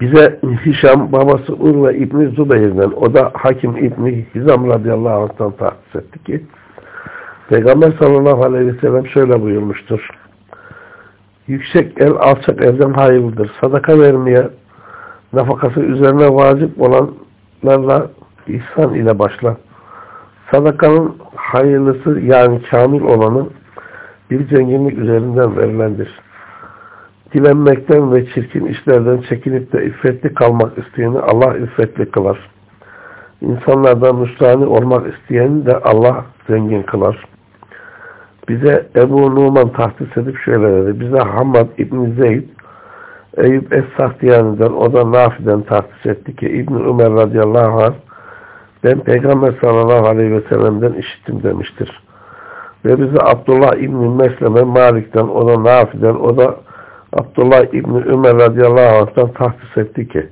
Bize Hişam babası Urve İbni Zübeyir'den o da Hakim İbni Hizam radıyallahu anh'tan tahsis etti ki Peygamber sallallahu aleyhi ve sellem şöyle buyurmuştur. Yüksek el alçak elden hayırlıdır. Sadaka vermeye nafakası üzerine vacip olanlarla ihsan ile başlar. Sadakanın hayırlısı yani kamil olanı bir zenginlik üzerinden verilendir. Dilenmekten ve çirkin işlerden çekinip de iffetli kalmak isteyeni Allah iffetli kılar. İnsanlardan müstahni olmak isteyeni de Allah zengin kılar. Bize Ebu Numan tahsis edip şöyle dedi. Bize Hamad İbni Zeyd Eyüp Es-Sahtiyani'den o da Nafi'den tahsis etti ki İbni Ömer radıyallahu anh ben Peygamber sallallahu aleyhi ve sellem'den işittim demiştir. Ve bize Abdullah İbni Mesleme Malik'ten, o da Nafi'den, o da Abdullah İbni Ömer radıyallahu anh'tan tahsis etti ki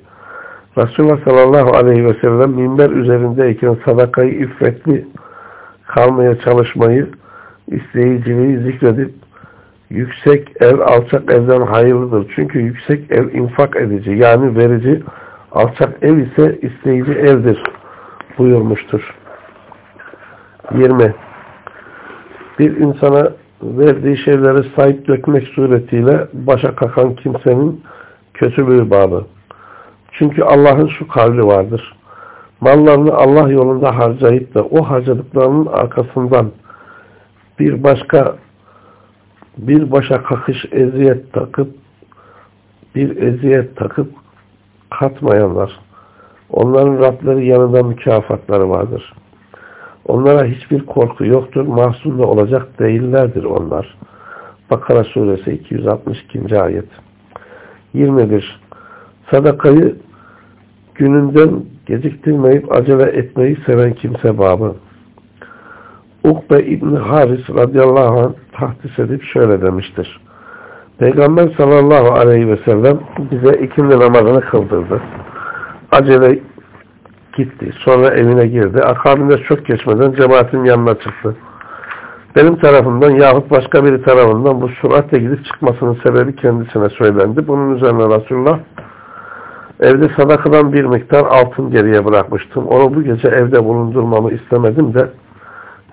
Resulullah sallallahu aleyhi ve sellem minber üzerindeyken sadakayı iffetli kalmaya çalışmayı isteyiciliği zikredip yüksek el alçak elden hayırlıdır. Çünkü yüksek el infak edici yani verici alçak el ise isteyici eldir buyurmuştur. 20. Bir insana verdiği şeyleri sahip dökmek suretiyle başa kakan kimsenin kötülüğü bağlı. Çünkü Allah'ın şu kavli vardır. Mallarını Allah yolunda harcayıp da o harcadıklarının arkasından bir başka bir başa kakış eziyet takıp bir eziyet takıp katmayanlar onların Rableri yanında mükafatları vardır. Onlara hiçbir korku yoktur. Mahzun da olacak değillerdir onlar. Bakara suresi 262. ayet. 21. Sadakayı gününden geciktirmeyip acele etmeyi seven kimse babı. Ukbe İbni Haris radıyallahu anh tahdis edip şöyle demiştir. Peygamber sallallahu aleyhi ve sellem bize ikindi namazını kıldırdı. Acele gitti. Sonra evine girdi. Akabinde çok geçmeden cemaatin yanına çıktı. Benim tarafımdan yahut başka biri tarafından bu süratle gidip çıkmasının sebebi kendisine söylendi. Bunun üzerine Resulullah evde sadakadan bir miktar altın geriye bırakmıştım. Onu bu gece evde bulundurmamı istemedim de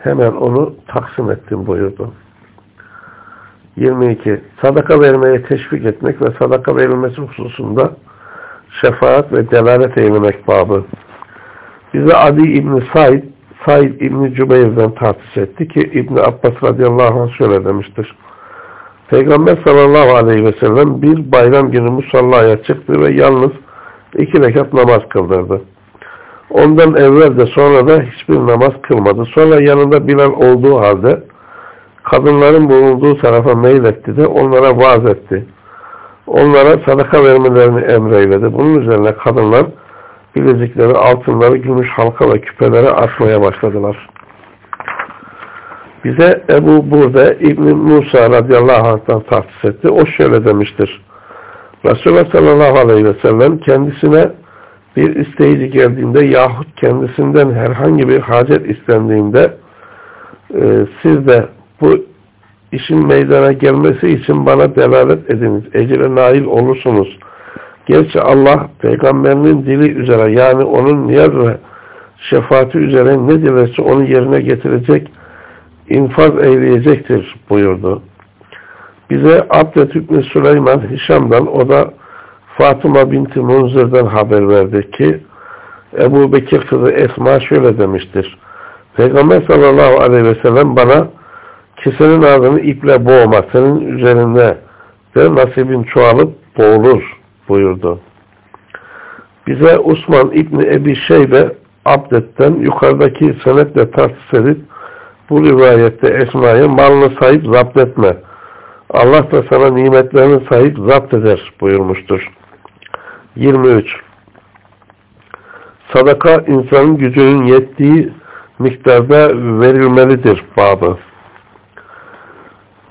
hemen onu taksim ettim buyurdu. 22. Sadaka vermeye teşvik etmek ve sadaka verilmesi hususunda şefaat ve delalet eylemek babı. Bize Adi İbni Said, Said İbni Cübeyr'den tahsis etti ki İbni Abbas radıyallahu anh şöyle demiştir. Peygamber sallallahu aleyhi ve sellem bir bayram günü musallaya çıktı ve yalnız iki rekat namaz kıldırdı. Ondan evvel de sonra da hiçbir namaz kılmadı. Sonra yanında Bilal olduğu halde kadınların bulunduğu tarafa meyletti de onlara vaaz etti. Onlara sadaka vermelerini emreyledi. Bunun üzerine kadınlar bilezikleri, altınları, gümüş halka ve küpeleri açmaya başladılar. Bize Ebu Burde İbn Musa radıyallahu anh'tan tahsis etti. O şöyle demiştir. Resulullah sallallahu aleyhi ve sellem kendisine bir isteyici geldiğinde yahut kendisinden herhangi bir hacet istendiğinde e, siz de bu işin meydana gelmesi için bana delalet ediniz. Ecre nail olursunuz Gerçi Allah peygamberinin dili üzere yani onun niyaz ve şefaati üzere ne dilerse onu yerine getirecek, infaz eyleyecektir buyurdu. Bize Abdet İbni Süleyman Hişam'dan o da Fatıma binti Munzir'den haber verdi ki Ebu Bekir kızı Esma şöyle demiştir. Peygamber sallallahu aleyhi ve sellem bana kesenin ağzını iple boğma, senin üzerine ve nasibin çoğalıp boğulur buyurdu. Bize Osman İbni Ebi Şeybe abdetten yukarıdaki senetle tartış edip bu rivayette Esma'ya malını sahip zapt etme. Allah da sana nimetlerini sahip zapt eder buyurmuştur. 23. Sadaka insanın gücünün yettiği miktarda verilmelidir babı.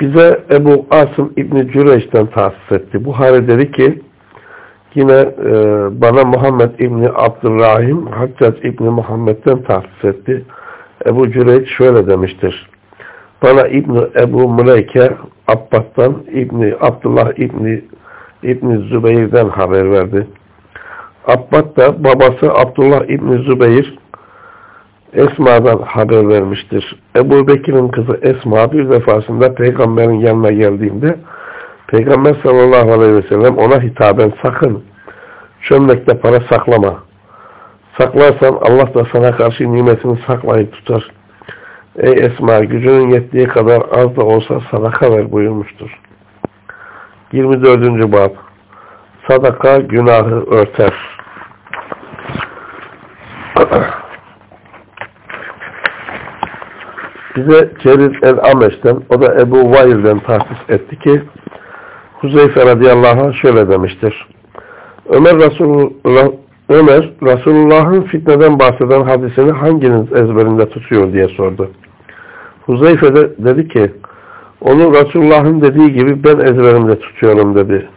Bize Ebu Asım İbni Cüreyş'ten tahsis etti. Buhari dedi ki yine e, bana Muhammed İbni Abdurrahim Haccac İbni Muhammed'den tahsis etti. Ebu Cüreyş şöyle demiştir. Bana İbni Ebu Müleyke Abbas'tan İbni Abdullah İbni İbni Zübeyir'den haber verdi. Abbas da babası Abdullah İbni Zübeyir Esma'dan haber vermiştir. Ebu Bekir'in kızı Esma bir defasında peygamberin yanına geldiğinde Peygamber sallallahu aleyhi ve sellem ona hitaben sakın çömlekte para saklama. Saklarsan Allah da sana karşı nimetini saklayıp tutar. Ey Esma gücünün yettiği kadar az da olsa sadaka ver buyurmuştur. 24. Bab Sadaka günahı örter. Bize Cerir el-Ameş'ten, o da Ebu Vail'den tahsis etti ki, Huzeyfe radıyallahu anh şöyle demiştir. Ömer Resulullah, Ömer Resulullah'ın fitneden bahseden hadisini hanginiz ezberinde tutuyor diye sordu. Huzeyfe de dedi ki, onu Resulullah'ın dediği gibi ben ezberimde tutuyorum dedi.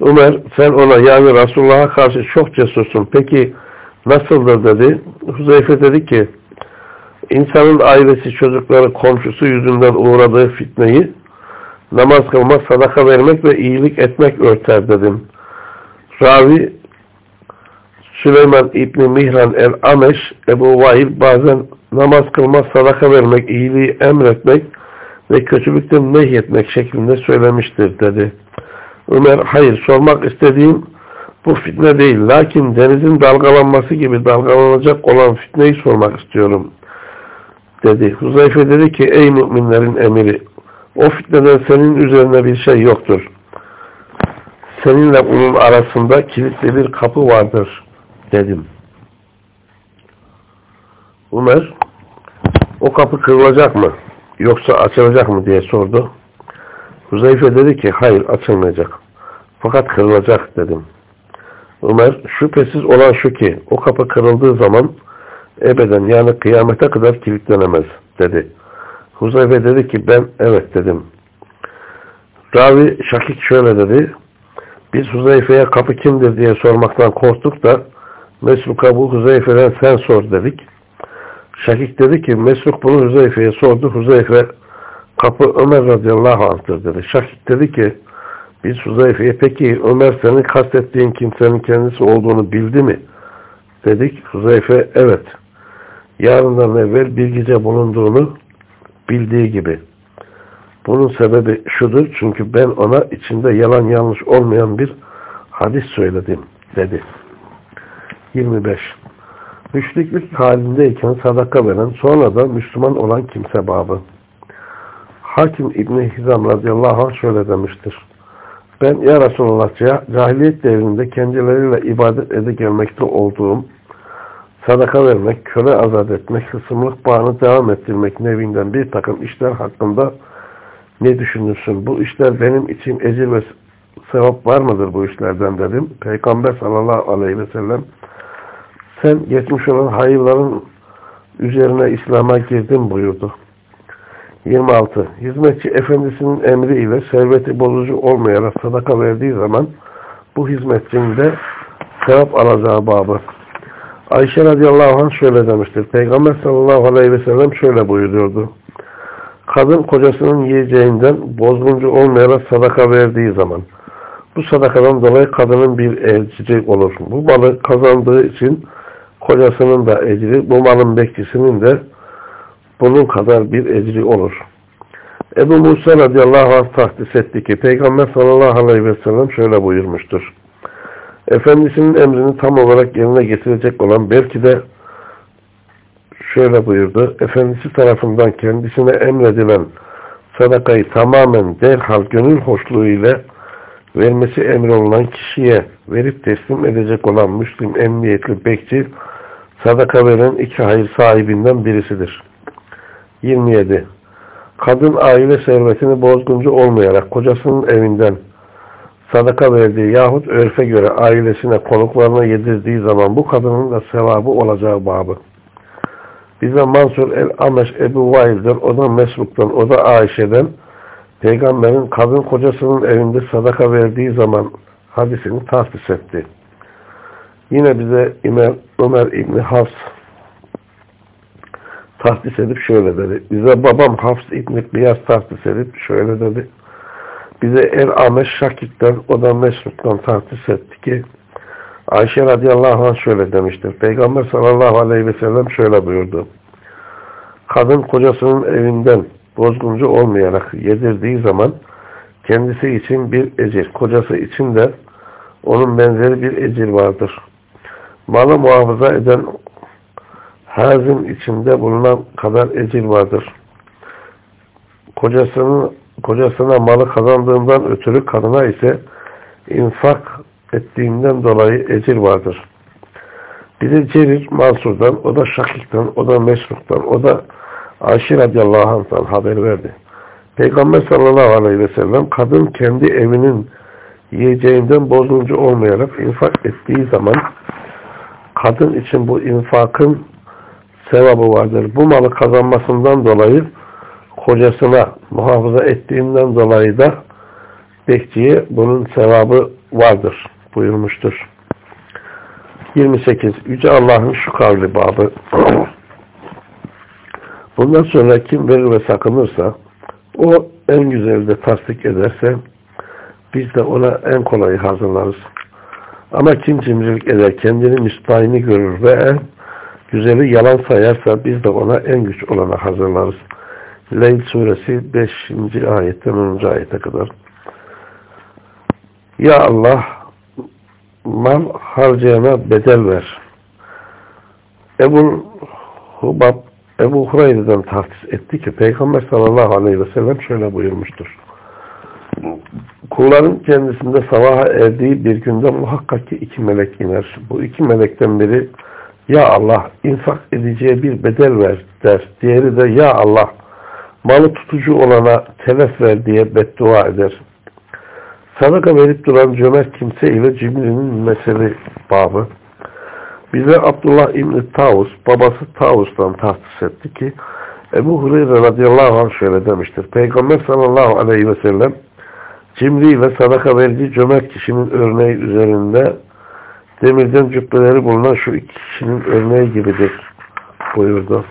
Ömer sen ona yani Resulullah'a karşı çok cesursun. Peki nasıldır dedi. Huzeyfe dedi ki insanın ailesi, çocukları, komşusu yüzünden uğradığı fitneyi namaz kılmak, sadaka vermek ve iyilik etmek örter dedim. Ravi Süleyman İbni Mihran el-Ameş Ebu Vail bazen namaz kılmak, sadaka vermek, iyiliği emretmek ve kötülükten nehyetmek şeklinde söylemiştir dedi. Ömer hayır sormak istediğim bu fitne değil. Lakin denizin dalgalanması gibi dalgalanacak olan fitneyi sormak istiyorum dedi. Huzeyfe dedi ki ey müminlerin emiri o fitneden senin üzerine bir şey yoktur. Seninle onun arasında kilitli bir kapı vardır dedim. Ömer o kapı kırılacak mı yoksa açılacak mı diye sordu. Huzeyfe dedi ki hayır açılmayacak. Fakat kırılacak dedim. Ömer şüphesiz olan şu ki o kapı kırıldığı zaman ebeden yani kıyamete kadar kilitlenemez dedi. Huzeyfe dedi ki ben evet dedim. Ravi Şakik şöyle dedi. Biz Huzeyfe'ye kapı kimdir diye sormaktan korktuk da Mesruk'a bu Huzeyfe'den sen sor dedik. Şakik dedi ki Mesruk bunu Huzeyfe'ye sordu. Huzeyfe kapı Ömer radıyallahu anh'tır dedi. Şakik dedi ki biz Huzeyfe'ye peki Ömer senin kastettiğin kimsenin kendisi olduğunu bildi mi? Dedik. Huzeyfe evet. Yarından evvel bir bulunduğunu bildiği gibi. Bunun sebebi şudur. Çünkü ben ona içinde yalan yanlış olmayan bir hadis söyledim dedi. 25. Müşriklik halindeyken sadaka veren sonra da Müslüman olan kimse babı. Hakim İbni Hizam radıyallahu anh şöyle demiştir. Ben ya Resulallah cahiliyet devrinde kendileriyle ibadet ede gelmekte olduğum sadaka vermek, köle azat etmek, hısımlık bağını devam ettirmek nevinden bir takım işler hakkında ne düşünürsün? Bu işler benim için ecir ve sevap var mıdır bu işlerden dedim. Peygamber sallallahu aleyhi ve sellem sen geçmiş olan hayırların üzerine İslam'a girdin buyurdu. 26. Hizmetçi efendisinin emri ile serveti bozucu olmayarak sadaka verdiği zaman bu hizmetçinin de sevap alacağı babı. Ayşe radıyallahu anh şöyle demiştir. Peygamber sallallahu aleyhi ve sellem şöyle buyuruyordu. Kadın kocasının yiyeceğinden bozguncu olmayarak sadaka verdiği zaman bu sadakadan dolayı kadının bir elçici olur. Bu malı kazandığı için kocasının da ecri, bu malın bekçisinin de bunun kadar bir ecri olur. Ebu Musa radıyallahu anh tahdis etti ki Peygamber sallallahu aleyhi ve sellem şöyle buyurmuştur. Efendisinin emrini tam olarak yerine getirecek olan belki de şöyle buyurdu. Efendisi tarafından kendisine emredilen sadakayı tamamen derhal gönül hoşluğu ile vermesi emrolunan kişiye verip teslim edecek olan Müslim emniyetli bekçi sadaka veren iki hayır sahibinden birisidir. 27. Kadın aile servetini bozguncu olmayarak kocasının evinden sadaka verdiği yahut örfe göre ailesine konuklarına yedirdiği zaman bu kadının da sevabı olacağı babı. Bize Mansur el-Ameş Ebu Vail'den, o da Mesruk'tan, o da Ayşe'den Peygamberin kadın kocasının evinde sadaka verdiği zaman hadisini tahsis etti. Yine bize İmer, Ömer İbni Hafs tahsis edip şöyle dedi. Bize babam Hafs İbni Biyaz tahsis edip şöyle dedi. Bize El Ameş Şakit'ten, o da Mesruk'tan tahsis etti ki Ayşe radıyallahu anh şöyle demiştir. Peygamber sallallahu aleyhi ve sellem şöyle buyurdu. Kadın kocasının evinden bozguncu olmayarak yedirdiği zaman kendisi için bir ecir, kocası için de onun benzeri bir ecir vardır. Malı muhafaza eden hazin içinde bulunan kadar ecir vardır. Kocasının kocasına malı kazandığından ötürü kadına ise infak ettiğinden dolayı ecir vardır. Bize Cerir Mansur'dan, o da Şakik'ten, o da Mesruk'tan, o da Ayşe radıyallahu anh'tan haber verdi. Peygamber sallallahu aleyhi ve sellem kadın kendi evinin yiyeceğinden bozuncu olmayarak infak ettiği zaman kadın için bu infakın sevabı vardır. Bu malı kazanmasından dolayı kocasına muhafaza ettiğinden dolayı da bekçiye bunun sevabı vardır buyurmuştur. 28. Yüce Allah'ın şu kavli babı Bundan sonra kim verir ve sakınırsa o en güzel de tasdik ederse biz de ona en kolayı hazırlarız. Ama kim cimrilik eder, kendini müstahini görür ve en güzeli yalan sayarsa biz de ona en güç olana hazırlarız. Leyl suresi 5. ayetten 10. ayete kadar. Ya Allah mal harcayana bedel ver. Ebu Hubab Ebu Hureyre'den tahsis etti ki Peygamber sallallahu aleyhi ve sellem şöyle buyurmuştur. Kulların kendisinde sabaha erdiği bir günde muhakkak ki iki melek iner. Bu iki melekten biri Ya Allah infak edeceği bir bedel ver der. Diğeri de Ya Allah malı tutucu olana telef ver diye beddua eder. Sadaka verip duran cömert kimse ile cimrinin mesele babı. Bize Abdullah İbni Tavus, babası Tavus'tan tahsis etti ki Ebu Hureyre radıyallahu anh şöyle demiştir. Peygamber sallallahu aleyhi ve sellem cimri ve sadaka verici cömert kişinin örneği üzerinde demirden cübbeleri bulunan şu iki kişinin örneği gibidir buyurdu.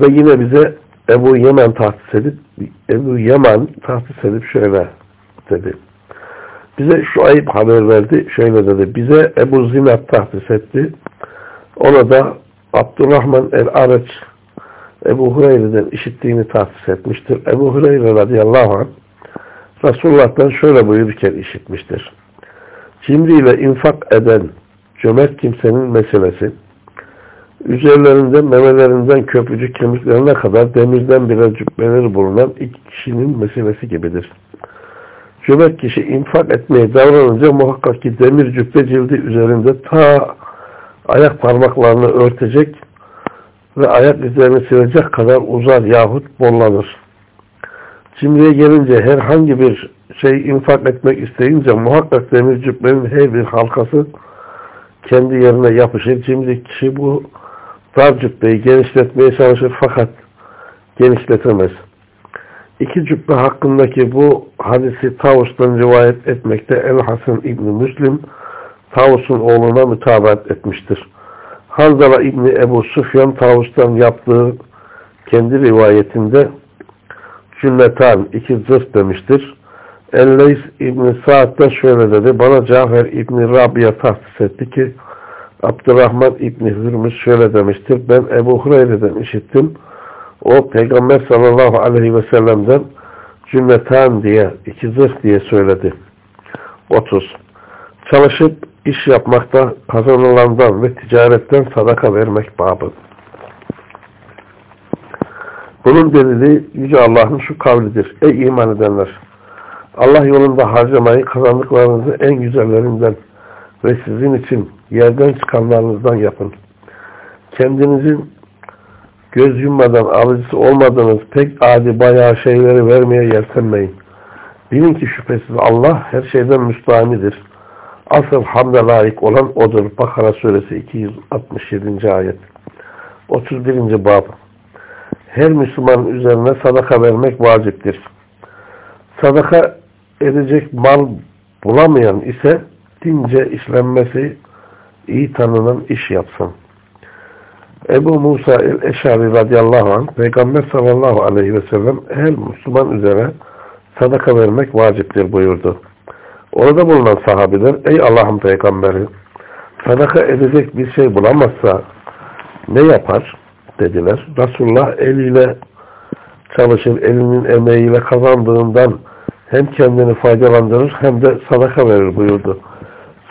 Ve yine bize Ebu Yemen tahsis edip Ebu Yemen tahsis edip şöyle dedi. Bize şu ayıp haber verdi. Şöyle dedi. Bize Ebu Zinat tahsis etti. Ona da Abdurrahman el-Araç Ebu Hureyre'den işittiğini tahsis etmiştir. Ebu Hureyre radıyallahu anh Resulullah'tan şöyle buyururken işitmiştir. Cimriyle infak eden cömert kimsenin meselesi üzerlerinde memelerinden köprücük kemiklerine kadar demirden birer cübbeleri bulunan iki kişinin meselesi gibidir. Cömert kişi infak etmeye davranınca muhakkak ki demir cübbe cildi üzerinde ta ayak parmaklarını örtecek ve ayak izlerini silecek kadar uzar yahut bollanır. Cimriye gelince herhangi bir şey infak etmek isteyince muhakkak demir cübbenin her bir halkası kendi yerine yapışır. Cimri kişi bu dar cübbeyi genişletmeye çalışır fakat genişletemez. İki cübbe hakkındaki bu hadisi Tavus'tan rivayet etmekte El-Hasan İbni Müslim Tavus'un oğluna mütabat etmiştir. Hanzala İbni Ebu Sufyan Tavus'tan yaptığı kendi rivayetinde cümletan iki zırt demiştir. El-Leys İbni Sa'd da şöyle dedi. Bana Cafer İbni Rabia tahsis etti ki Abdurrahman İbni Hürmüz şöyle demiştir. Ben Ebu Hureyre'den işittim. O Peygamber sallallahu aleyhi ve sellem'den cümleten diye, iki zırh diye söyledi. 30. Çalışıp iş yapmakta kazanılandan ve ticaretten sadaka vermek babı. Bunun delili Yüce Allah'ın şu kavlidir. Ey iman edenler! Allah yolunda harcamayı kazandıklarınızı en güzellerinden ve sizin için yerden çıkanlarınızdan yapın. Kendinizin göz yummadan alıcısı olmadığınız pek adi bayağı şeyleri vermeye yeltenmeyin. Bilin ki şüphesiz Allah her şeyden müstahanidir. Asıl hamde layık olan odur. Bakara suresi 267. ayet. 31. bab. Her Müslümanın üzerine sadaka vermek vaciptir. Sadaka edecek mal bulamayan ise dince işlenmesi iyi tanınan iş yapsın. Ebu Musa el-Eşari radıyallahu anh Peygamber sallallahu aleyhi ve sellem her Müslüman üzere sadaka vermek vaciptir buyurdu. Orada bulunan sahabeler ey Allah'ın peygamberi sadaka edecek bir şey bulamazsa ne yapar dediler. Resulullah eliyle çalışır, elinin emeğiyle kazandığından hem kendini faydalandırır hem de sadaka verir buyurdu.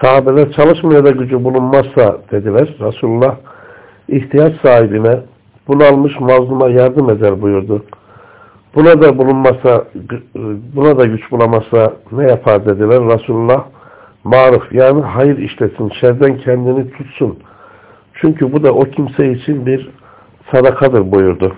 Sahabeler çalışmaya da gücü bulunmazsa dediler. Resulullah ihtiyaç sahibine bunalmış mazluma yardım eder buyurdu. Buna da bulunmasa, buna da güç bulamazsa ne yapar dediler. Resulullah maruf yani hayır işlesin, şerden kendini tutsun. Çünkü bu da o kimse için bir sadakadır buyurdu.